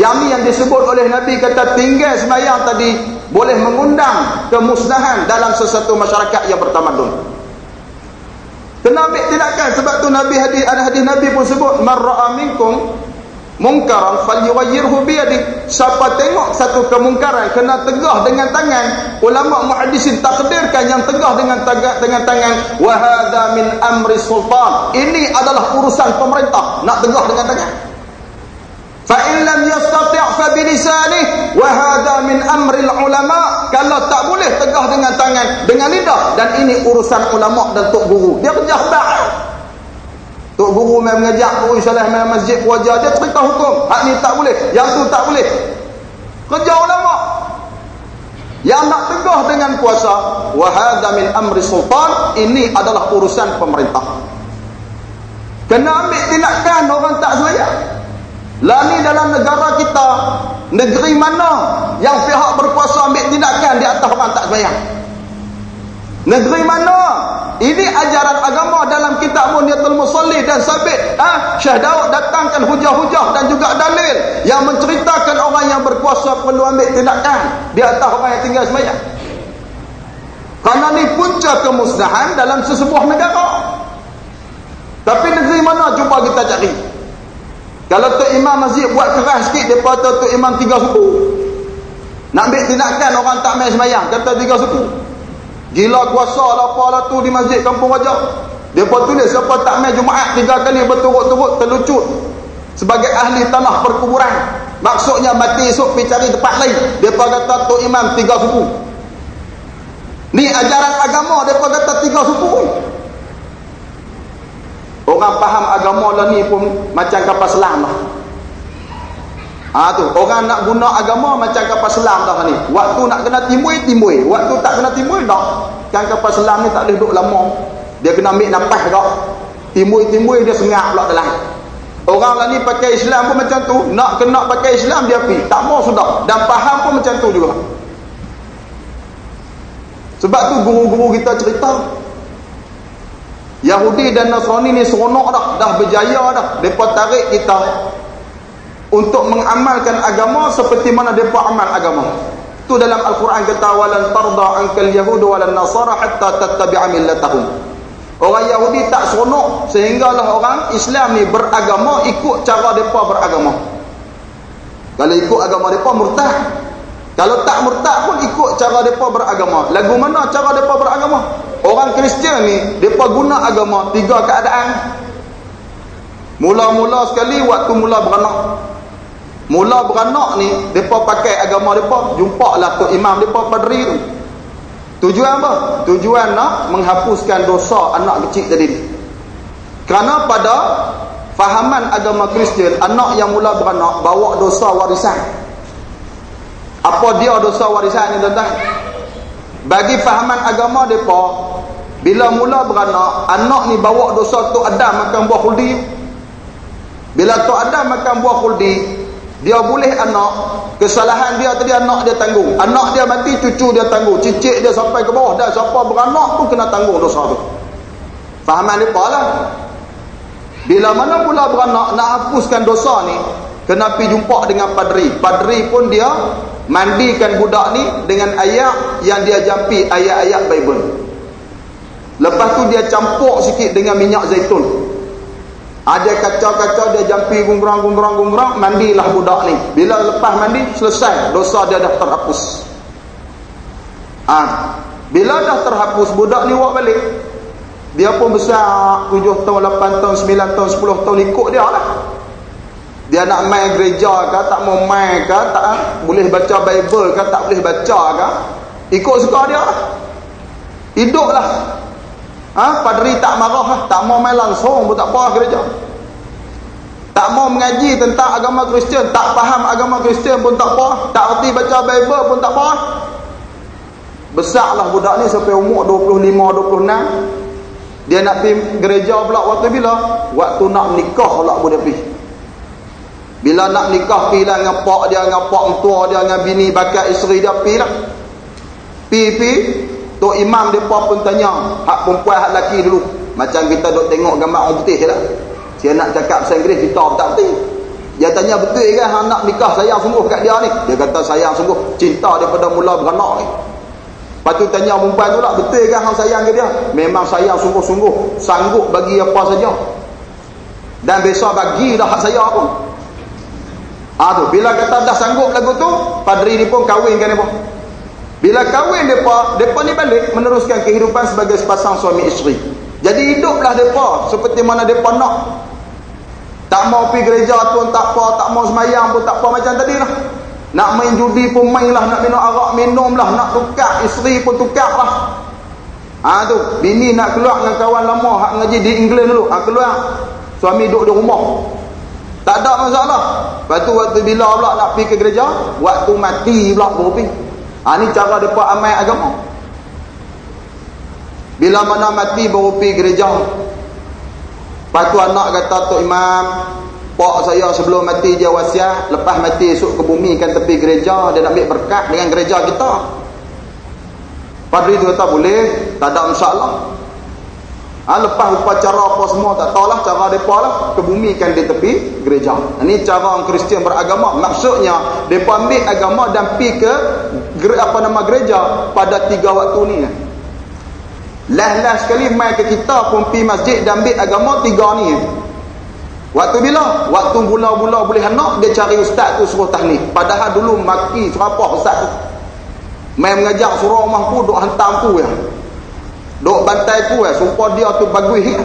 [SPEAKER 1] Yang ni yang disebut oleh Nabi kata tinggal semayang tadi boleh mengundang kemusnahan dalam sesuatu masyarakat yang bertamadun. Kena ambil tindakan sebab tu Nabi hadis ada hadis Nabi pun sebut man ra'a minkum mungkaran falyughayyirhu bi yadihi siapa tengok satu kemungkaran kena tegah dengan tangan. Ulama muhaddisin takdirkan yang tegah dengan tegak dengan tangan. Wa hadza min amri sultan. Ini adalah urusan pemerintah. Nak tegah dengan tangan. Fa in lam yastati' fa bi lisanihi wa hadza min amri ulama. Kalau tak boleh tegah dengan tangan dengan lidah. Dan ini urusan ulama dan tok guru. Dia kerja dah Tok guru mai mengajak guru salah mai masjid wajar dia cerita hukum. Hak ni tak boleh, yang tu tak boleh. Kerja ulama. Yang nak tegah dengan kuasa, wa hadza min amri sultan, ini adalah urusan pemerintah. Kena ambil tindakan orang tak sembahyang. Lah ni dalam negara kita, negeri mana yang pihak berkuasa ambil tindakan di atas orang tak sembahyang? Negeri mana ini ajaran agama dalam kitab Muniatul Musalli dan sabit. Ha? Syekh Daud datangkan hujah-hujah dan juga dalil yang menceritakan orang yang berkuasa perlu ambil tindakan di atas orang yang tinggal semayang. Kerana ni punca kemusnahan dalam sesebuah negara. Tapi negeri mana cuba kita cari? Kalau tu imam masjid buat keras sikit, dia kata tu imam tiga suku. Nak ambil tindakan orang tak main semayang, kata tiga suku. Gila kuasa lah apa lah tu di masjid kampung raja. Depa tulis siapa tak mai Jumaat tiga kali berturut-turut terlucut sebagai ahli tanah perkuburan. Maksudnya mati esok pergi cari tempat lain. Depa kata tu imam tiga suku. Ni ajaran agama depa kata tiga suku. Orang faham agama lah ni pun macam kapal selam lah. Ha tu, orang nak guna agama macam kapal selam dah ni. Waktu nak kena timbul, timbul. Waktu tak kena timbul, tak. Kan kapal selam ni tak boleh duduk lama. Dia kena ambil nafas tak. Timbul-timbul dia sengak pula dalam. Orang lah ni pakai Islam pun macam tu. Nak kena pakai Islam dia pergi. Tak mau sudah. Dan faham pun macam tu juga. Sebab tu guru-guru kita cerita. Yahudi dan Nasrani ni seronok dah. Dah berjaya dah. Mereka tarik kita untuk mengamalkan agama seperti mana depa amal agama. Tu dalam Al-Quran kata walan tarda ankal yahud walan nasara hatta tattabi'a millatahum. Orang Yahudi tak seronok sehinggalah orang Islam ni beragama ikut cara depa beragama. Kalau ikut agama depa murtad. Kalau tak murtad pun ikut cara depa beragama. Lagu mana cara depa beragama? Orang Kristian ni depa guna agama tiga keadaan. Mula-mula sekali waktu mula beranak. Mula beranak ni, mereka pakai agama mereka, jumpalah tu imam mereka padri tu. Tujuan apa? Tujuan nak menghapuskan dosa anak kecil tadi ni. Kerana pada fahaman agama Kristian, anak yang mula beranak bawa dosa warisan. Apa dia dosa warisan ni tuan-tuan? Bagi fahaman agama mereka, bila mula beranak, anak ni bawa dosa tu Adam makan buah khuldi. Bila tu Adam makan buah khuldi, dia boleh anak. Kesalahan dia tadi anak dia tanggung. Anak dia mati cucu dia tanggung. Cicit dia sampai ke bawah. Dan siapa beranak pun kena tanggung dosa tu. Fahaman dia lah. Bila mana pula beranak nak hapuskan dosa ni kena pergi jumpa dengan padri. Padri pun dia mandikan budak ni dengan ayat yang dia jampi ayat-ayat Bible. Lepas tu dia campur sikit dengan minyak zaitun ada kacau-kacau dia jampi gunggrang-gunggrang-gunggrang, mandilah budak ni. Bila lepas mandi, selesai. Dosa dia dah terhapus. Ha. Bila dah terhapus, budak ni buat balik. Dia pun besar 7 tahun, 8 tahun, 9 tahun, 10 tahun ikut dia lah. Dia nak main gereja ke, tak mau main ke, tak ha? boleh baca Bible ke, tak boleh baca ke. Ikut suka dia lah. Hiduplah. Ha? Padri tak marah lah. Tak mau main langsung pun tak apa gereja. Tak mau mengaji tentang agama Kristian. Tak faham agama Kristian pun tak apa. Tak erti baca Bible pun tak apa. Besarlah budak ni sampai umur 25-26. Dia nak pergi gereja pula waktu bila? Waktu nak nikah pula pun dia pergi. Bila nak nikah pergi lah dengan pak dia, dengan pak mentua dia, dengan bini bakal isteri dia pergi lah. Pergi-pergi. Tok imam dia pun tanya hak perempuan hak lelaki dulu. Macam kita duk tengok gambar orang putih lah. Dia nak cakap bahasa Inggeris kita tak betul. Dia tanya betul ke hang nak nikah sayang sungguh kat dia ni? Dia kata sayang sungguh, cinta daripada mula beranak ni. Lepas tu tanya perempuan tu lah, betul ke hang sayang ke dia? Memang sayang sungguh-sungguh, sanggup bagi apa saja. Dan besok bagi dah hak saya pun. Ah tu, bila kata dah sanggup lagu tu, padri ni pun kahwinkan dia pun. Bila kahwin mereka, mereka ni balik meneruskan kehidupan sebagai sepasang suami isteri. Jadi hiduplah mereka seperti mana mereka nak. Tak mau pergi gereja pun tak apa, tak mau semayang pun tak apa macam tadi lah. Nak main judi pun main lah, nak minum arak minum lah, nak tukar isteri pun tukar lah. Ha tu, bini nak keluar dengan kawan lama hak ngaji di England dulu, ha keluar. Suami duduk di rumah. Tak ada masalah. Lepas tu waktu bila pula nak pergi ke gereja, waktu mati pula baru pergi. Ha, ni cara mereka amal agama. Bila mana mati baru pergi gereja. Lepas tu anak kata Tok Imam, Pak saya sebelum mati dia wasiat, lepas mati esok ke bumi kan tepi gereja, dia nak ambil berkat dengan gereja kita. Padri tu kata boleh, tak ada masalah. Ha, lepas upacara apa semua tak tahulah cara mereka lah. Kebumikan di tepi gereja. Ini cara orang Kristian beragama. Maksudnya mereka ambil agama dan pergi ke apa nama gereja pada tiga waktu ni. Lah-lah sekali mai ke kita pun pergi masjid dan ambil agama tiga ni. Waktu bila? waktu bula-bula boleh anak dia cari ustaz tu suruh tahni padahal dulu maki serapah ustaz tu. Main mengajar surah rumah ku duk hantam ku ya duk bantai ku eh supaya dia tu bagus ya.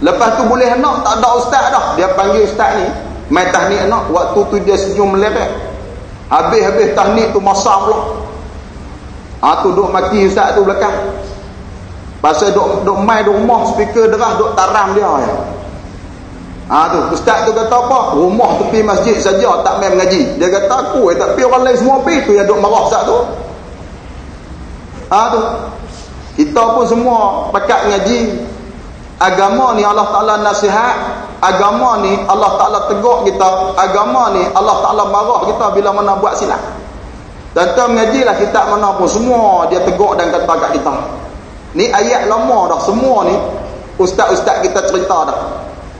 [SPEAKER 1] lepas tu boleh nak tak ada ustaz dah dia panggil ustaz ni mai tahnik anak waktu tu dia senyum melebek habis-habis tahnik tu masak pula ha tu duk maki ustaz tu belakang pasal duk duk mai duk rumah speaker derah duk taram dia ya. Ha tu ustaz tu kata apa? Rumah tepi masjid saja tak main mengaji. Dia kata aku eh tak pi orang lain semua pi tu yang duk marah ustaz tu. Ha tu. Kita pun semua pakat ngaji. Agama ni Allah Taala nasihat, agama ni Allah Taala tegur kita, agama ni Allah Taala marah kita bila mana buat silap. Dan tu mengajilah kita mana pun semua dia tegur dan kata kat kita. Ni ayat lama dah semua ni ustaz-ustaz kita cerita dah.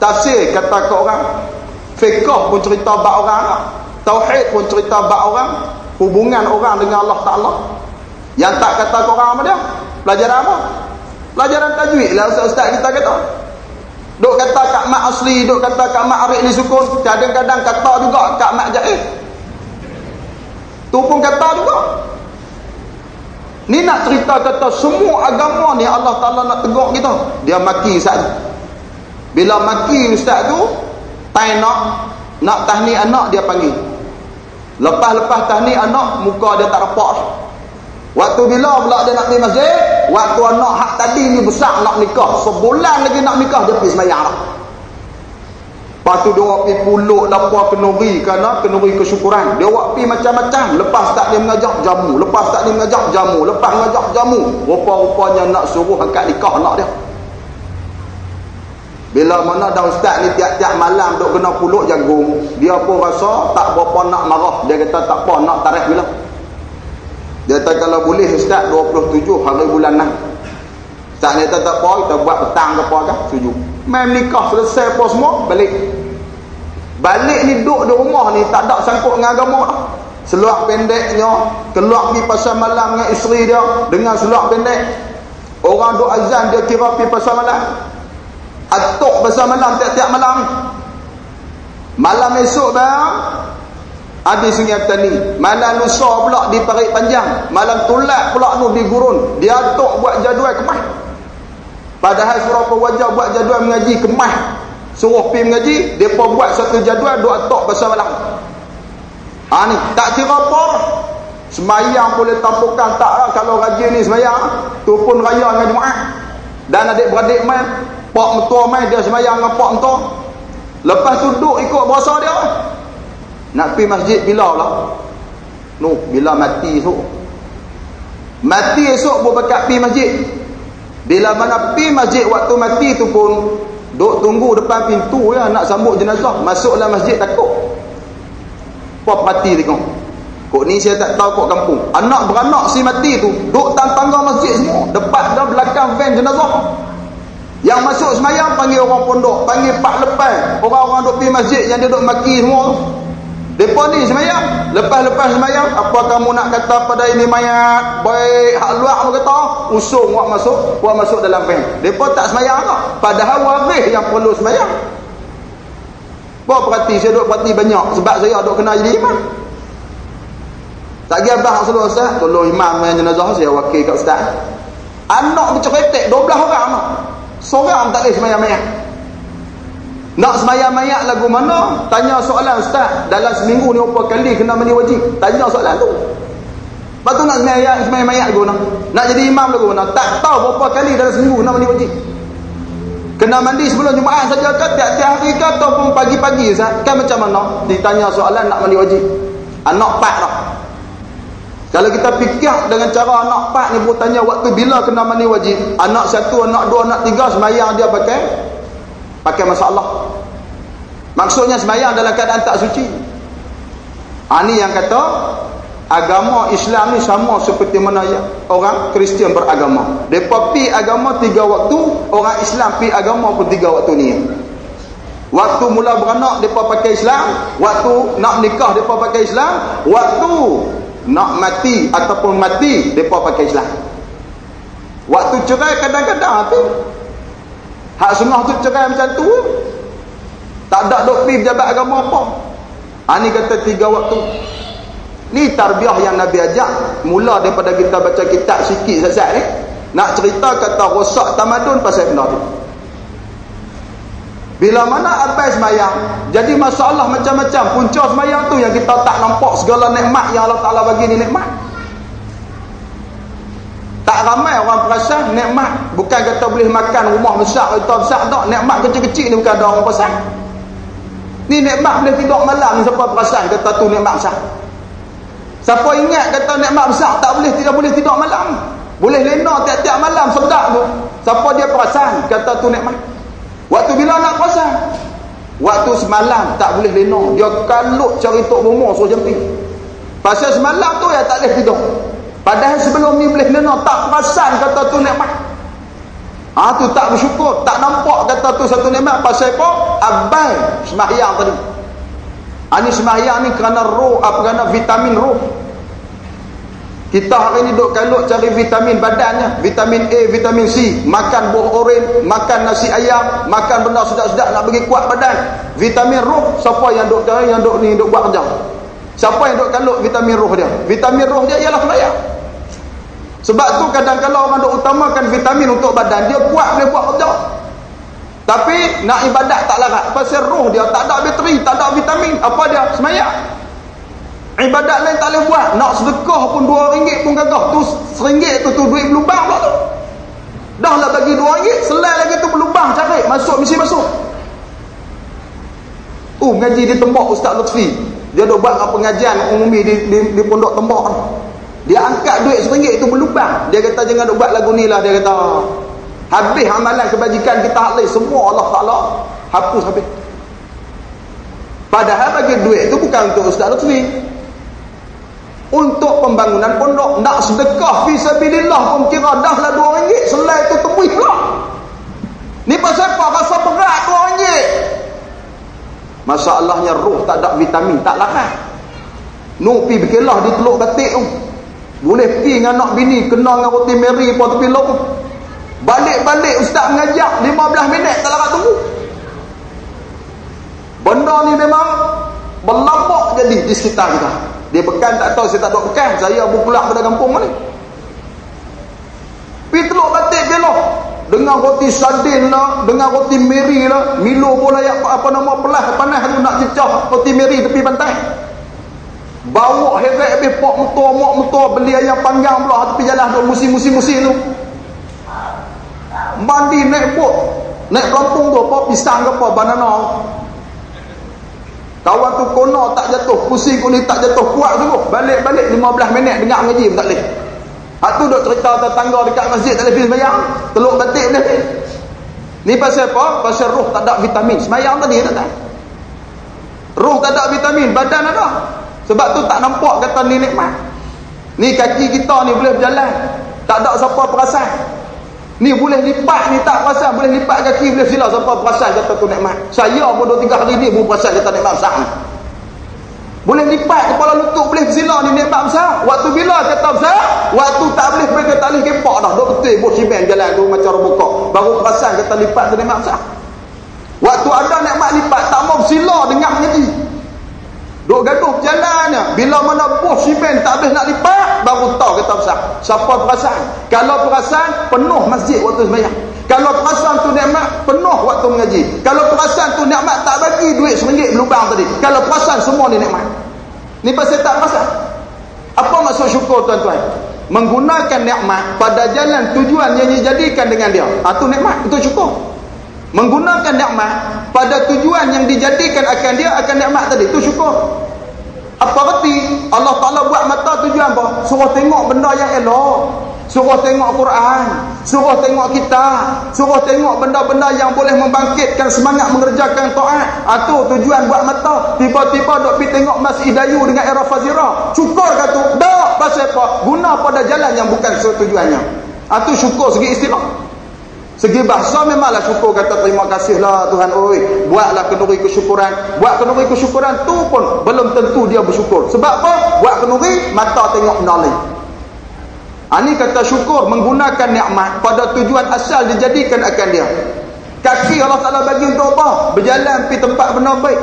[SPEAKER 1] Tafsir kata ke orang. Fiqh pun cerita bak orang. Tauhid pun cerita bak orang. Hubungan orang dengan Allah Ta'ala. Yang tak kata ke orang apa dia? Pelajaran apa? Pelajaran tajwid lah ustaz-ustaz kita kata. Duk kata kat mak asli, duk kata kat mak arik ni sukun. Kadang-kadang kata juga kat mak jaih. Tu pun kata juga. Ni nak cerita kata semua agama ni Allah Ta'ala nak tegur kita. Dia maki saat bila maki ustaz tu, tai nak nak tahni anak dia panggil. Lepas-lepas tahni anak, muka dia tak rapak. Waktu bila pula dia nak pergi masjid, waktu anak hak tadi ni besar nak nikah, sebulan lagi nak nikah dia pergi sembahyang dah. Lepas tu dia pergi puluk lapar kenuri kerana kenuri kesyukuran. Dia buat pergi macam-macam. Lepas tak dia mengajak jamu. Lepas tak dia mengajak jamu. Lepas mengajak jamu. Rupa-rupanya nak suruh angkat nikah anak dia. Bila mana dah ustaz ni tiap-tiap malam duk kena puluk jagung, dia pun rasa tak berapa nak marah. Dia kata tak apa nak tarikh bila. Dia kata kalau boleh ustaz 27 hari bulan 6. Ustaz ni tak apa, kita buat petang ke apa kan, setuju. Mai nikah selesai apa semua, balik. Balik ni duduk di rumah ni tak ada sangkut dengan agama dah. Seluar pendeknya, keluar pergi pasal malam dengan isteri dia dengan seluar pendek. Orang duk azan dia kira pergi pasal malam. Atuk besar malam tiap-tiap malam Malam esok bang Habis sungai petani Malam lusa pula di parik panjang Malam tulak pula nu di gurun Dia atuk buat jadual kemah. Padahal surah wajah buat jadual mengaji kemah. Suruh pergi mengaji Mereka buat satu jadual dua atuk besar malam. Ha ni Tak kira apa. Semayang boleh tampukan tak lah Kalau rajin ni semayang. Tu pun raya dengan Jumaat. Dan adik-beradik main Pak mentua mai dia semayang dengan pak mentua. Lepas tu duduk ikut bahasa dia. Nak pergi masjid bila lah? No, bila mati esok. Mati esok buat bekat pergi masjid. Bila mana pergi masjid waktu mati tu pun duk tunggu depan pintu ya nak sambut jenazah. Masuklah masjid takut. Pak mati tengok. Kok ni saya tak tahu kok kampung. Anak beranak si mati tu duk tangga masjid semua. Depan dan belakang van jenazah. Yang masuk semayang panggil orang pondok, panggil pak lepas. Orang-orang duk pergi masjid yang dia duk maki semua tu. Depa ni semayang, lepas-lepas semayang, apa kamu nak kata pada ini mayat? Baik, hak luar kamu kata, usung buat masuk, buat masuk dalam van. Depa tak semayang tak? Padahal waris yang perlu semayang. Buat perhati, saya duk perhati banyak sebab saya duk kena jadi imam. Tak abah Rasulullah Ustaz, tolong imam yang jenazah saya wakil kat Ustaz. Anak berceretek 12 orang. Seorang tak boleh semayang mayat. Nak semayang mayat lagu mana? Tanya soalan ustaz. Dalam seminggu ni berapa kali kena mandi wajib? Tanya soalan tu. Lepas tu nak semayang, semayang mayat lagu mana? Nak jadi imam lagu mana? Tak tahu berapa kali dalam seminggu kena mandi wajib. Kena mandi sebelum Jumaat saja ke? Tiap-tiap hari ke? Ataupun pagi-pagi ustaz? Kan macam mana? Ditanya soalan nak mandi wajib. Anak pak dah. Kalau kita fikir dengan cara anak empat ni bertanya waktu bila kena mandi wajib. Anak satu, anak dua, anak tiga semayang dia pakai pakai masalah. Maksudnya semayang dalam keadaan tak suci. Ini ha, yang kata agama Islam ni sama seperti mana ya orang Kristian beragama. Mereka pi agama tiga waktu, orang Islam pi agama pun tiga waktu ni. Waktu mula beranak, mereka pakai Islam. Waktu nak nikah, mereka pakai Islam. Waktu nak mati ataupun mati depa pakai Islam waktu cerai kadang-kadang tu hak sunnah tu cerai macam tu tak ada dok pi pejabat agama apa? Ani ha, kata tiga waktu. Ni tarbiyah yang nabi ajak. Mula daripada kita baca kitab sikit sesat ni nak cerita kata rosak tamadun pasal benda tu. Bila mana abai semayang jadi masalah macam-macam. Punca semayang tu yang kita tak nampak segala nikmat yang Allah Ta'ala bagi ni nikmat. Tak ramai orang perasan nikmat. Bukan kata boleh makan rumah besar kereta besar tak. Nikmat kecil-kecil ni bukan ada orang perasan ni nikmat boleh tidur malam ni siapa perasan kata tu nikmat besar? Siapa ingat kata nikmat besar tak boleh tidak boleh tidur malam. Boleh lena tiap-tiap malam sedap tu. Siapa dia perasan kata tu nikmat? Waktu bila nak perasan? Waktu semalam tak boleh lena. Dia kalut cari tok rumah suruh jemping pasal semalam tu ya tak boleh tidur. Padahal sebelum ni boleh lena tak perasan kata tu nikmat. Ah ha, tu tak bersyukur, tak nampak kata tu satu nikmat pasal apa? Abai sembahyang tadi. Ani ha, sembahyang ni kerana roh apa kerana vitamin roh. Kita hari ni duk kalut cari vitamin badannya, vitamin A, vitamin C, makan buah oren, makan nasi ayam, makan benda sedap-sedap nak bagi kuat badan. Vitamin roh siapa yang duk cari yang duk ni duk buat kerja? Siapa yang duk kalut vitamin roh dia? Vitamin roh dia ialah sembahyang. Sebab tu kadang-kadang orang duk utamakan vitamin untuk badan, dia kuat boleh buat kerja. Tapi nak ibadat tak larat. Pasal roh dia tak ada bateri, tak ada vitamin. Apa dia? Semayang. Ibadat lain tak boleh buat. Nak sedekah pun dua ringgit pun gagah. Tu seringgit tu, tu duit berlubang pula tu. Dah lah bagi dua ringgit, selai lagi tu berlubang cari. Masuk, mesti masuk. Oh, ngaji di tembok Ustaz Lutfi. Dia dah buat pengajian umumi di, di, di pondok tembok Dia angkat duit seringgit itu berlubang. Dia kata jangan buat lagu ni lah. Dia kata habis amalan kebajikan kita halai semua Allah Ta'ala hapus habis. Padahal bagi duit itu bukan untuk Ustaz Lutfi. Untuk pembangunan pondok. Nak sedekah fisabilillah pun kira dah lah dua ringgit. Selai itu tepui pula. Ni pasal apa? Rasa berat dua ringgit. Masalahnya roh tak ada vitamin, tak larat. Nu pi berkelah di teluk batik tu. Boleh pergi dengan anak bini kena dengan roti meri apa tepi lok. Balik-balik ustaz mengajak 15 minit tak larat tunggu. Benda ni memang berlapak jadi di sekitar kita. Dia pekan tak tahu saya tak duk pekan, saya berpulak pada kampung ni. Pi teluk batik belok dengan roti sardin lah, dengan roti meri lah, Milo pun layak apa, nama pelah panas tu nak cecah roti meri tepi pantai. Bawa heret habis pok motor, mok motor, beli ayam panggang pula tepi jalan tu musim-musim-musim tu. Mandi naik bot, naik kampung tu apa pisang ke apa banana. Kawan tu kono tak jatuh, pusing kulit tak jatuh, kuat tu. Balik-balik 15 minit dengar ngaji tak boleh. Hak tu duk cerita tetangga dekat masjid tak boleh sembahyang. Teluk batik boleh. Ni pasal apa? Pasal roh tak ada vitamin. Sembahyang tadi tak tak? Roh tak ada vitamin, badan ada. Sebab tu tak nampak kata ni nikmat. Ni kaki kita ni boleh berjalan. Tak ada siapa perasan. Ni boleh lipat ni tak perasan. Boleh lipat kaki, boleh sila siapa perasan kata tu nikmat. Saya pun 2 3 hari ni pun perasan kata nikmat besar ni. Boleh lipat kepala lutut boleh zina ni nikmat besar. Waktu bila kata besar? Waktu tak boleh pergi boleh kepak dah. Dok betul bos simen jalan tu macam buka. Baru perasan kata lipat tu nikmat besar. Waktu ada nikmat lipat tak mau sila dengar mengaji. Dok gaduh berjalannya. Bila mana bos simen tak boleh nak lipat baru tahu kata besar. Siapa perasan? Kalau perasan penuh masjid waktu sembahyang. Kalau perasan tu nikmat penuh waktu mengaji. Kalau perasan tu nikmat tak bagi duit seringgit berlubang tadi. Kalau perasan semua ni nikmat. Ni pasal tak perasan. Apa maksud syukur tuan-tuan? Menggunakan nikmat pada jalan tujuan yang dijadikan dengan dia. Ah tu nikmat, itu syukur. Menggunakan nikmat pada tujuan yang dijadikan akan dia akan nikmat tadi, itu syukur. Apa reti? Allah Taala buat mata tujuan apa? Suruh tengok benda yang elok. Suruh tengok Quran, suruh tengok kita, suruh tengok benda-benda yang boleh membangkitkan semangat mengerjakan taat. Atau tujuan buat mata, tiba-tiba dok pi tengok Masjid Dayu dengan era Fazira. Cukur ke tu? Tak, pasal apa? Guna pada jalan yang bukan tujuannya. Atau syukur segi istilah. Segi bahasa memanglah syukur kata terima kasihlah Tuhan oi. Buatlah kenduri kesyukuran. Buat kenduri kesyukuran tu pun belum tentu dia bersyukur. Sebab apa? Buat kenduri mata tengok benda lain. Ini ha, kata syukur menggunakan nikmat pada tujuan asal dijadikan akan dia. Kaki Allah Ta'ala bagi untuk apa? Berjalan pergi tempat benar baik.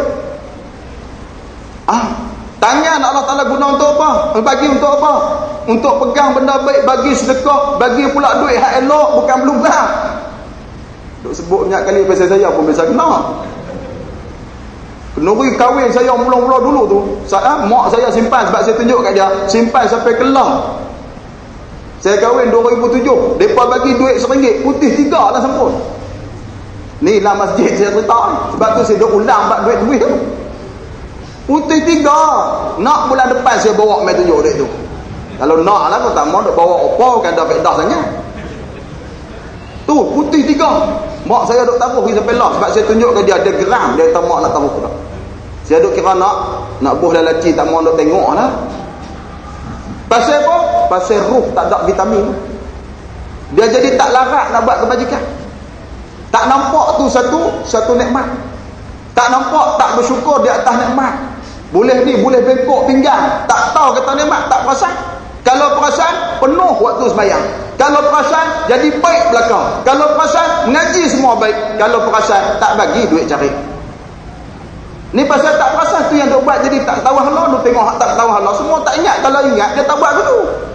[SPEAKER 1] Ah, tangan Allah Ta'ala guna untuk apa? Bagi untuk apa? untuk pegang benda baik bagi sedekah bagi pula duit hak elok bukan belum duk sebut banyak kali pasal saya pun biasa kena. Nuri kahwin saya mula-mula dulu tu saya, mak saya simpan sebab saya tunjuk kat dia simpan sampai kelam. Saya kahwin 2007 mereka bagi duit seringgit putih tiga lah sempurna ni lah masjid saya cerita sebab tu saya dah ulang buat duit-duit tu. Putih tiga nak bulan depan saya bawa main tunjuk duit tu. Kalau nak lah kau tak mau nak bawa apa kan dah bedah sangat. Tu putih tiga mak saya duk taruh pergi sampai lah sebab saya tunjuk ke dia ada geram dia kata mak nak taruh tu saya duk kira nak nak buh lelaki tak mau nak tengok lah. Pasal apa? pasal ruh tak ada vitamin. Dia jadi tak larat nak buat kebajikan. Tak nampak tu satu satu nikmat. Tak nampak tak bersyukur di atas nikmat. Boleh ni boleh bengkok pinggang tak tahu kata nikmat tak perasan kalau perasan penuh waktu sembahyang. Kalau perasan jadi baik belakang. Kalau perasan mengaji semua baik. Kalau perasan tak bagi duit cari. Ni pasal tak perasan tu yang dia buat. Jadi tak tahu halau dia tengok tak tahu halau semua tak ingat. Kalau ingat dia tak buat begitu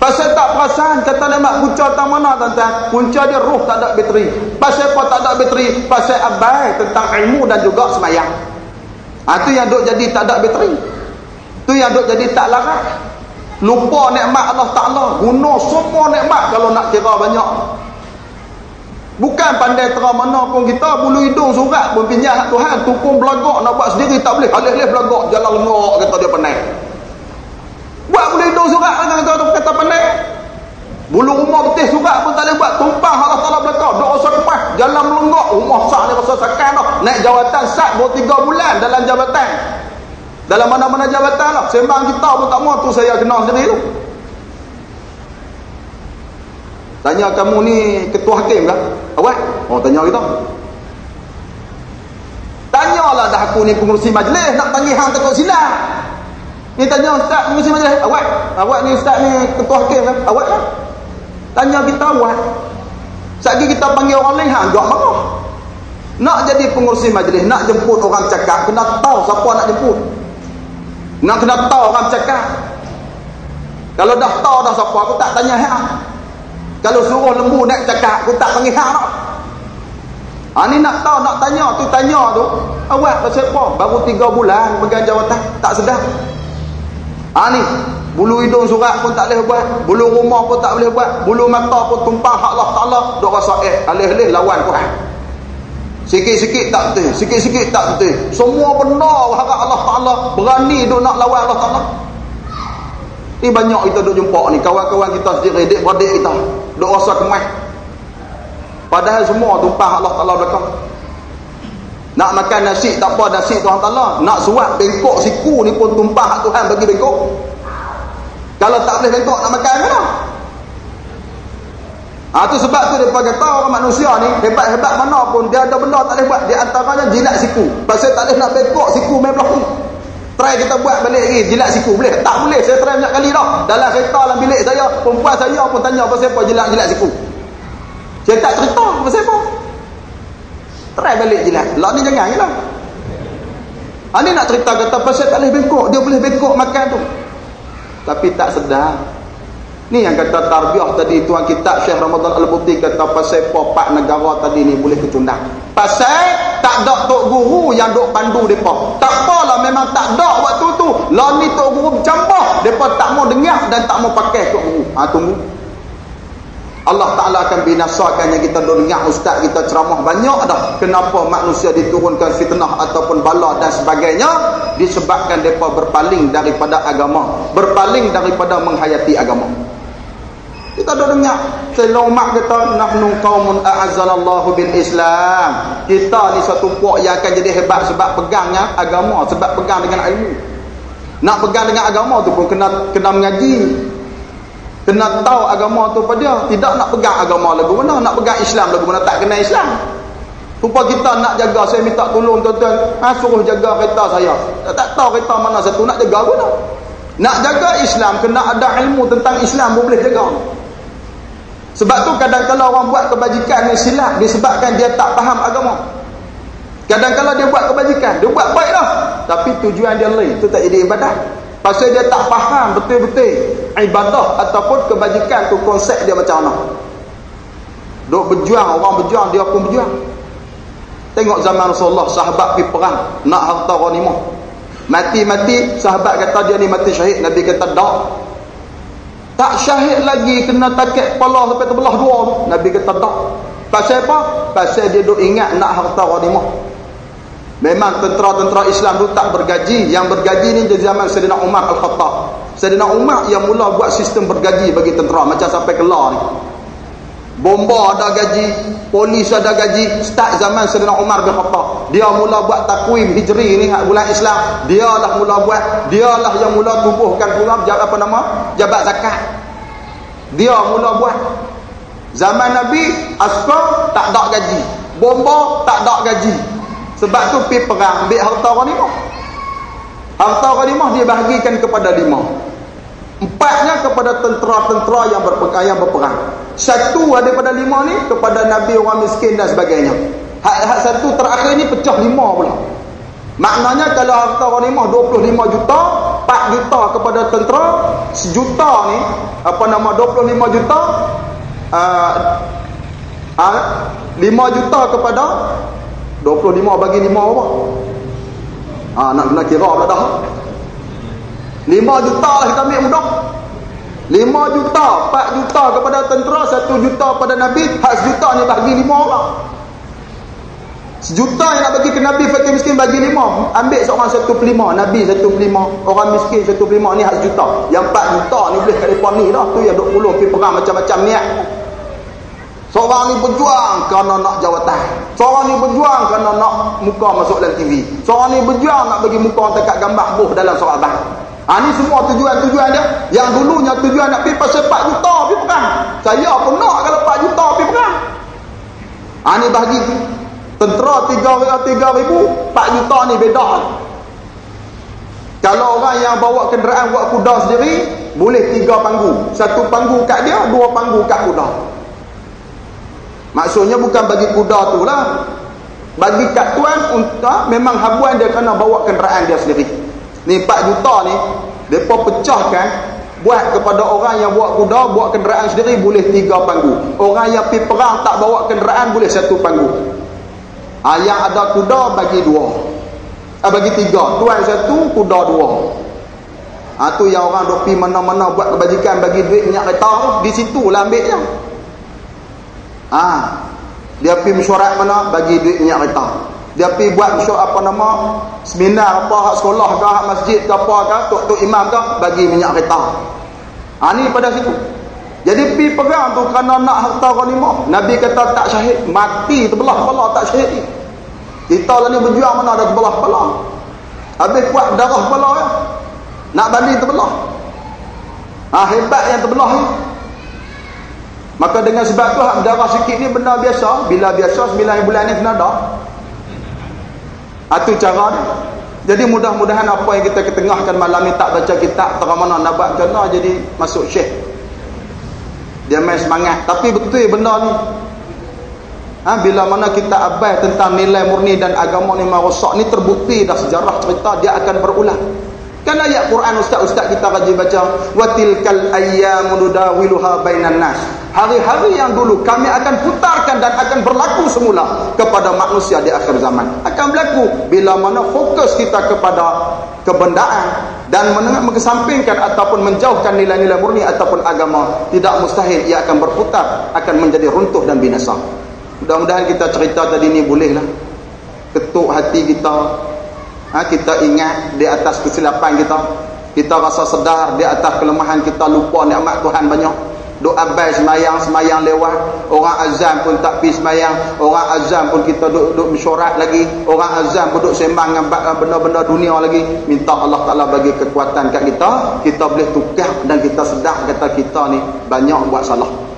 [SPEAKER 1] pasal tak perasan kata nikmat punca tak mana tuan-tuan? Punca dia roh tak ada bateri. Pasal apa tak ada bateri? Pasal abai tentang ilmu dan juga semayang ha, tu yang duk jadi tak ada bateri. Tu yang duk jadi tak larat lupa nikmat Allah Ta'ala guna semua nikmat kalau nak kira banyak Bukan pandai terang mana pun kita bulu hidung surat pun pinjam hak Tuhan tukung belagak nak buat sendiri tak boleh. Alih-alih belagak jalan lengok kata dia pandai. Buat bulu hidung surat kata kata, kata pandai. Bulu rumah betis surat pun tak boleh buat. Tumpah Allah Ta'ala belakang. Doa kemas. Jalan melengok. Rumah sah ni rasa sakan dah. Naik jawatan baru tiga bulan dalam jawatan. Dalam mana-mana jawatan lah. Sembang kita pun tak mahu tu saya kenal sendiri tu. Tanya kamu ni ketua hakim kah? Awak? Oh tanya kita. Tanyalah dah aku ni pengurusi majlis nak panggil hang takut silap. Ni tanya ustaz pengurusi majlis. Awak? Awak ni ustaz ni ketua hakim kah? Awak kan? Tanya kita awak. Sekali kita panggil orang lain hang jawab marah. Nak jadi pengurusi majlis, nak jemput orang cakap, kena tahu siapa nak jemput. Nak kena tahu orang cakap. Kalau dah tahu dah siapa, aku tak tanya hang. Kalau suruh lembu naik cakap, aku tak panggil hang dah. Ha, ni nak tahu, nak tanya, tu tanya tu. Awak pasal apa? Baru tiga bulan pegang jawatan, tak sedar. Ha ni, bulu hidung surat pun tak boleh buat. Bulu rumah pun tak boleh buat. Bulu mata pun tumpang hak Allah Ta'ala. Duk rasa eh, alih-alih lawan Tuhan. Sikit-sikit tak betul. Sikit-sikit tak betul. Semua benar harap Allah Ta'ala. Berani duk nak lawan Allah Ta'ala. Ni banyak kita duk jumpa ni. Kawan-kawan kita sendiri, adik-beradik kita duk rasa kemas padahal semua tumpah Allah Ta'ala belakang nak makan nasi tak apa nasi Tuhan Ta'ala nak suat bengkok siku ni pun tumpah Tuhan bagi bengkok kalau tak boleh bengkok nak makan mana Ha, tu sebab tu dia kata orang manusia ni hebat-hebat mana pun dia ada benda tak boleh buat di antaranya jilat siku. Pasal tak boleh nak bengkok siku main berlaku try kita buat balik lagi jilat siku. Boleh? Tak boleh saya try banyak kali dah. Dalam kereta dalam bilik saya perempuan saya pun tanya pasal apa jilat-jilat siku. Saya tak cerita pasal apa try balik jilat. Lah ni jangan je lah ha, ni nak cerita kata pasal tak boleh bengkok dia boleh bengkok makan tu. Tapi tak sedar ni yang kata tarbiyah tadi tuan kitab Syekh Ramadan Al-Buti kata pasal popak negara tadi ni boleh kecundang pasal tak ada tok guru yang duk pandu depa. Tak apalah memang tak ada waktu tu lah ni tok guru bercampur depa tak mau dengar dan tak mau pakai tok guru. Ha tunggu. Allah Ta'ala akan binasakan yang kita dengar ustaz kita ceramah banyak dah. Kenapa manusia diturunkan fitnah ataupun bala dan sebagainya? Disebabkan mereka berpaling daripada agama berpaling daripada menghayati agama kita dah dengar selomak kita nahnu qaumun a'azzallahu bil Islam. Kita ni satu puak yang akan jadi hebat sebab pegangnya agama, sebab pegang dengan ilmu. Nak pegang dengan agama tu pun kena kena mengaji. Kena tahu agama tu apa dia. Tidak nak pegang agama lagu mana, nak pegang Islam lagu mana tak kena Islam. Rupa kita nak jaga, saya minta tolong tuan-tuan. Ha, suruh jaga kereta saya. Tak, tak tahu kereta mana satu, nak jaga guna. Nak jaga Islam, kena ada ilmu tentang Islam boleh jaga. Sebab tu kadang-kadang orang buat kebajikan ni silap disebabkan dia tak faham agama. Kadang-kadang dia buat kebajikan, dia buat baik lah. Tapi tujuan dia lain, tu tak jadi ibadat. Pasal dia tak faham betul-betul ibadah ataupun kebajikan tu konsep dia macam mana duk berjuang orang berjuang dia pun berjuang tengok zaman Rasulullah sahabat pergi perang nak harta ghanimah mati-mati sahabat kata dia ni mati syahid Nabi kata tak tak syahid lagi kena takik kepala sampai terbelah dua Nabi kata tak pasal apa? pasal dia duk ingat nak harta ghanimah Memang tentera-tentera Islam tu tak bergaji. Yang bergaji ni di zaman Sayyidina Umar Al-Khattab. Sayyidina Umar yang mula buat sistem bergaji bagi tentera. Macam sampai kelar ni. Bomba ada gaji. Polis ada gaji. Start zaman Sayyidina Umar bin Khattab. Dia mula buat takwim hijri ni bulan Islam. Dia lah mula buat. Dia lah yang mula tubuhkan pula apa nama? Jabat zakat. Dia mula buat. Zaman Nabi, askar tak ada gaji. Bomba tak ada gaji. Sebab tu pi perang ambil harta ghanimah. Harta ghanimah dia bahagikan kepada lima. Empatnya kepada tentera-tentera yang berperang yang berperang. Satu daripada lima ni kepada nabi orang miskin dan sebagainya. Hak, hak satu terakhir ni pecah lima pula. Maknanya kalau harta ghanimah 25 juta, 4 juta kepada tentera, sejuta ni apa nama 25 juta uh, uh, 5 juta kepada 25 bagi 5 apa? Ha, nak kena kira pula dah. 5 juta lah kita ambil mudah. 5 juta, 4 juta kepada tentera, 1 juta pada Nabi, hak sejuta ni bagi 5 orang. Sejuta yang nak bagi ke Nabi fakir miskin bagi 5. Ambil seorang 1 per 5, Nabi 1 per 5, orang miskin 1 per 5 ni hak sejuta. Yang 4 juta ni boleh kat depan ni dah. Tu yang 20 pergi perang macam-macam niat. Seorang ni berjuang kerana nak jawatan. Seorang ni berjuang kerana nak muka masuk dalam TV. Seorang ni berjuang nak bagi muka dekat gambar buh dalam soal abang. Ha, ni semua tujuan-tujuan dia. Yang dulunya tujuan nak pergi pasal 4 juta pergi perang. Saya pun nak kalau 4 juta pergi perang. Ha, ni bagi tentera 3 ribu, 4 juta ni beda. Kalau orang yang bawa kenderaan buat kuda sendiri, boleh 3 panggu. Satu panggu kat dia, dua panggu kat kuda. Maksudnya bukan bagi kuda tu lah. Bagi kat tuan untuk memang habuan dia kena bawa kenderaan dia sendiri. Ni 4 juta ni depa pecahkan buat kepada orang yang bawa kuda, bawa kenderaan sendiri boleh 3 panggu. Orang yang pi perang tak bawa kenderaan boleh satu panggu. Ah yang ada kuda bagi dua. Ah bagi tiga. Tuan satu, kuda dua. Ah tu yang orang dok pi mana-mana buat kebajikan bagi duit minyak kereta di situ lah ambilnya. Ha. Dia pergi mesyuarat mana bagi duit minyak kereta. Dia pergi buat mesyuarat apa nama seminar apa hak sekolah ke hak masjid ke apa ke tok-tok imam ke bagi minyak kereta. Ha ni pada situ. Jadi pi perang tu kerana nak harta ghanimah. Nabi kata tak syahid, mati terbelah kepala tak syahid. Kita lah ni berjuang mana ada terbelah kepala. Habis kuat darah kepala ya. Nak banding terbelah. Ah ha, hebat yang terbelah ni. Maka dengan sebab tu hak darah sikit ni benda biasa. Bila biasa 9 bulan ni kena dah. Itu cara dia. Jadi mudah-mudahan apa yang kita ketengahkan malam ni tak baca kitab. Nak buat kena jadi masuk syekh. Dia main semangat. Tapi betul benda ni. Ha, bila mana kita abai tentang nilai murni dan agama ni marosak ni terbukti dah sejarah cerita dia akan berulang. Kan ayat Quran ustaz-ustaz kita kaji baca wa tilkal ayyamu nudawiluha bainan nas. Hari-hari yang dulu kami akan putarkan dan akan berlaku semula kepada manusia di akhir zaman. Akan berlaku bila mana fokus kita kepada kebendaan dan mengesampingkan ataupun menjauhkan nilai-nilai murni ataupun agama, tidak mustahil ia akan berputar, akan menjadi runtuh dan binasa. Mudah-mudahan kita cerita tadi ni bolehlah ketuk hati kita ha, kita ingat di atas kesilapan kita. Kita rasa sedar di atas kelemahan kita lupa nikmat Tuhan banyak. Duk abai semayang semayang lewat. Orang azam pun tak pergi semayang. Orang azam pun kita duk duk mesyuarat lagi. Orang azam pun duk sembang dengan benda-benda dunia lagi. Minta Allah Ta'ala bagi kekuatan kat kita. Kita boleh tukar dan kita sedar kata kita ni banyak buat salah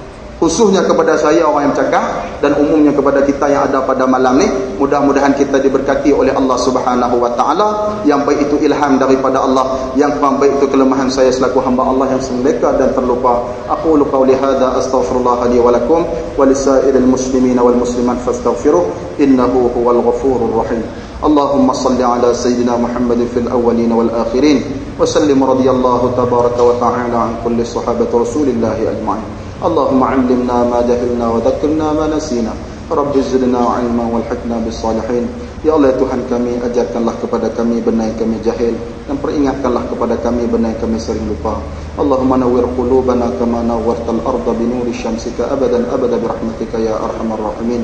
[SPEAKER 1] khususnya kepada saya orang yang bercakap dan umumnya kepada kita yang ada pada malam ni mudah-mudahan kita diberkati oleh Allah Subhanahu wa taala yang baik itu ilham daripada Allah yang kurang baik itu kelemahan saya selaku hamba Allah yang sembeka dan terlupa aku lu qauli hadza astaghfirullah li wa lakum wa lisairil muslimin wal muslimat fastaghfiruh innahu huwal ghafurur rahim Allahumma salli ala sayyidina Muhammadin fil awwalin wal akhirin وسلم رضي الله تبارك وتعالى عن كل صحابة رسول الله أجمعين اللهم علمنا ما جهلنا وذكرنا ما نسينا رب زدنا علما والحقنا بالصالحين Ya Allah Tuhan kami ajarkanlah kepada kami benar yang kami jahil dan peringatkanlah kepada kami benar yang kami sering lupa. Allahumma nawwir qulubana kama nawwartal arda bi nuri syamsika abadan abada bi rahmatika ya arhamar rahimin.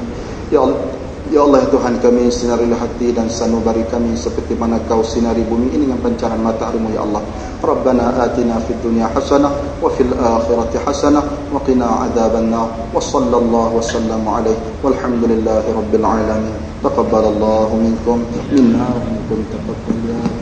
[SPEAKER 1] Ya Allah Ya Allah Tuhan kami sinarilah hati dan sanubari kami seperti mana kau sinari bumi ini dengan pancaran mataharimu ya Allah. Rabbana atina fid dunya hasanah wa fil akhirati hasanah wa qina adhaban nar wa sallallahu wa sallam alaihi walhamdulillahi rabbil alamin. Taqabbalallahu minkum minna wa minkum taqabbal ya.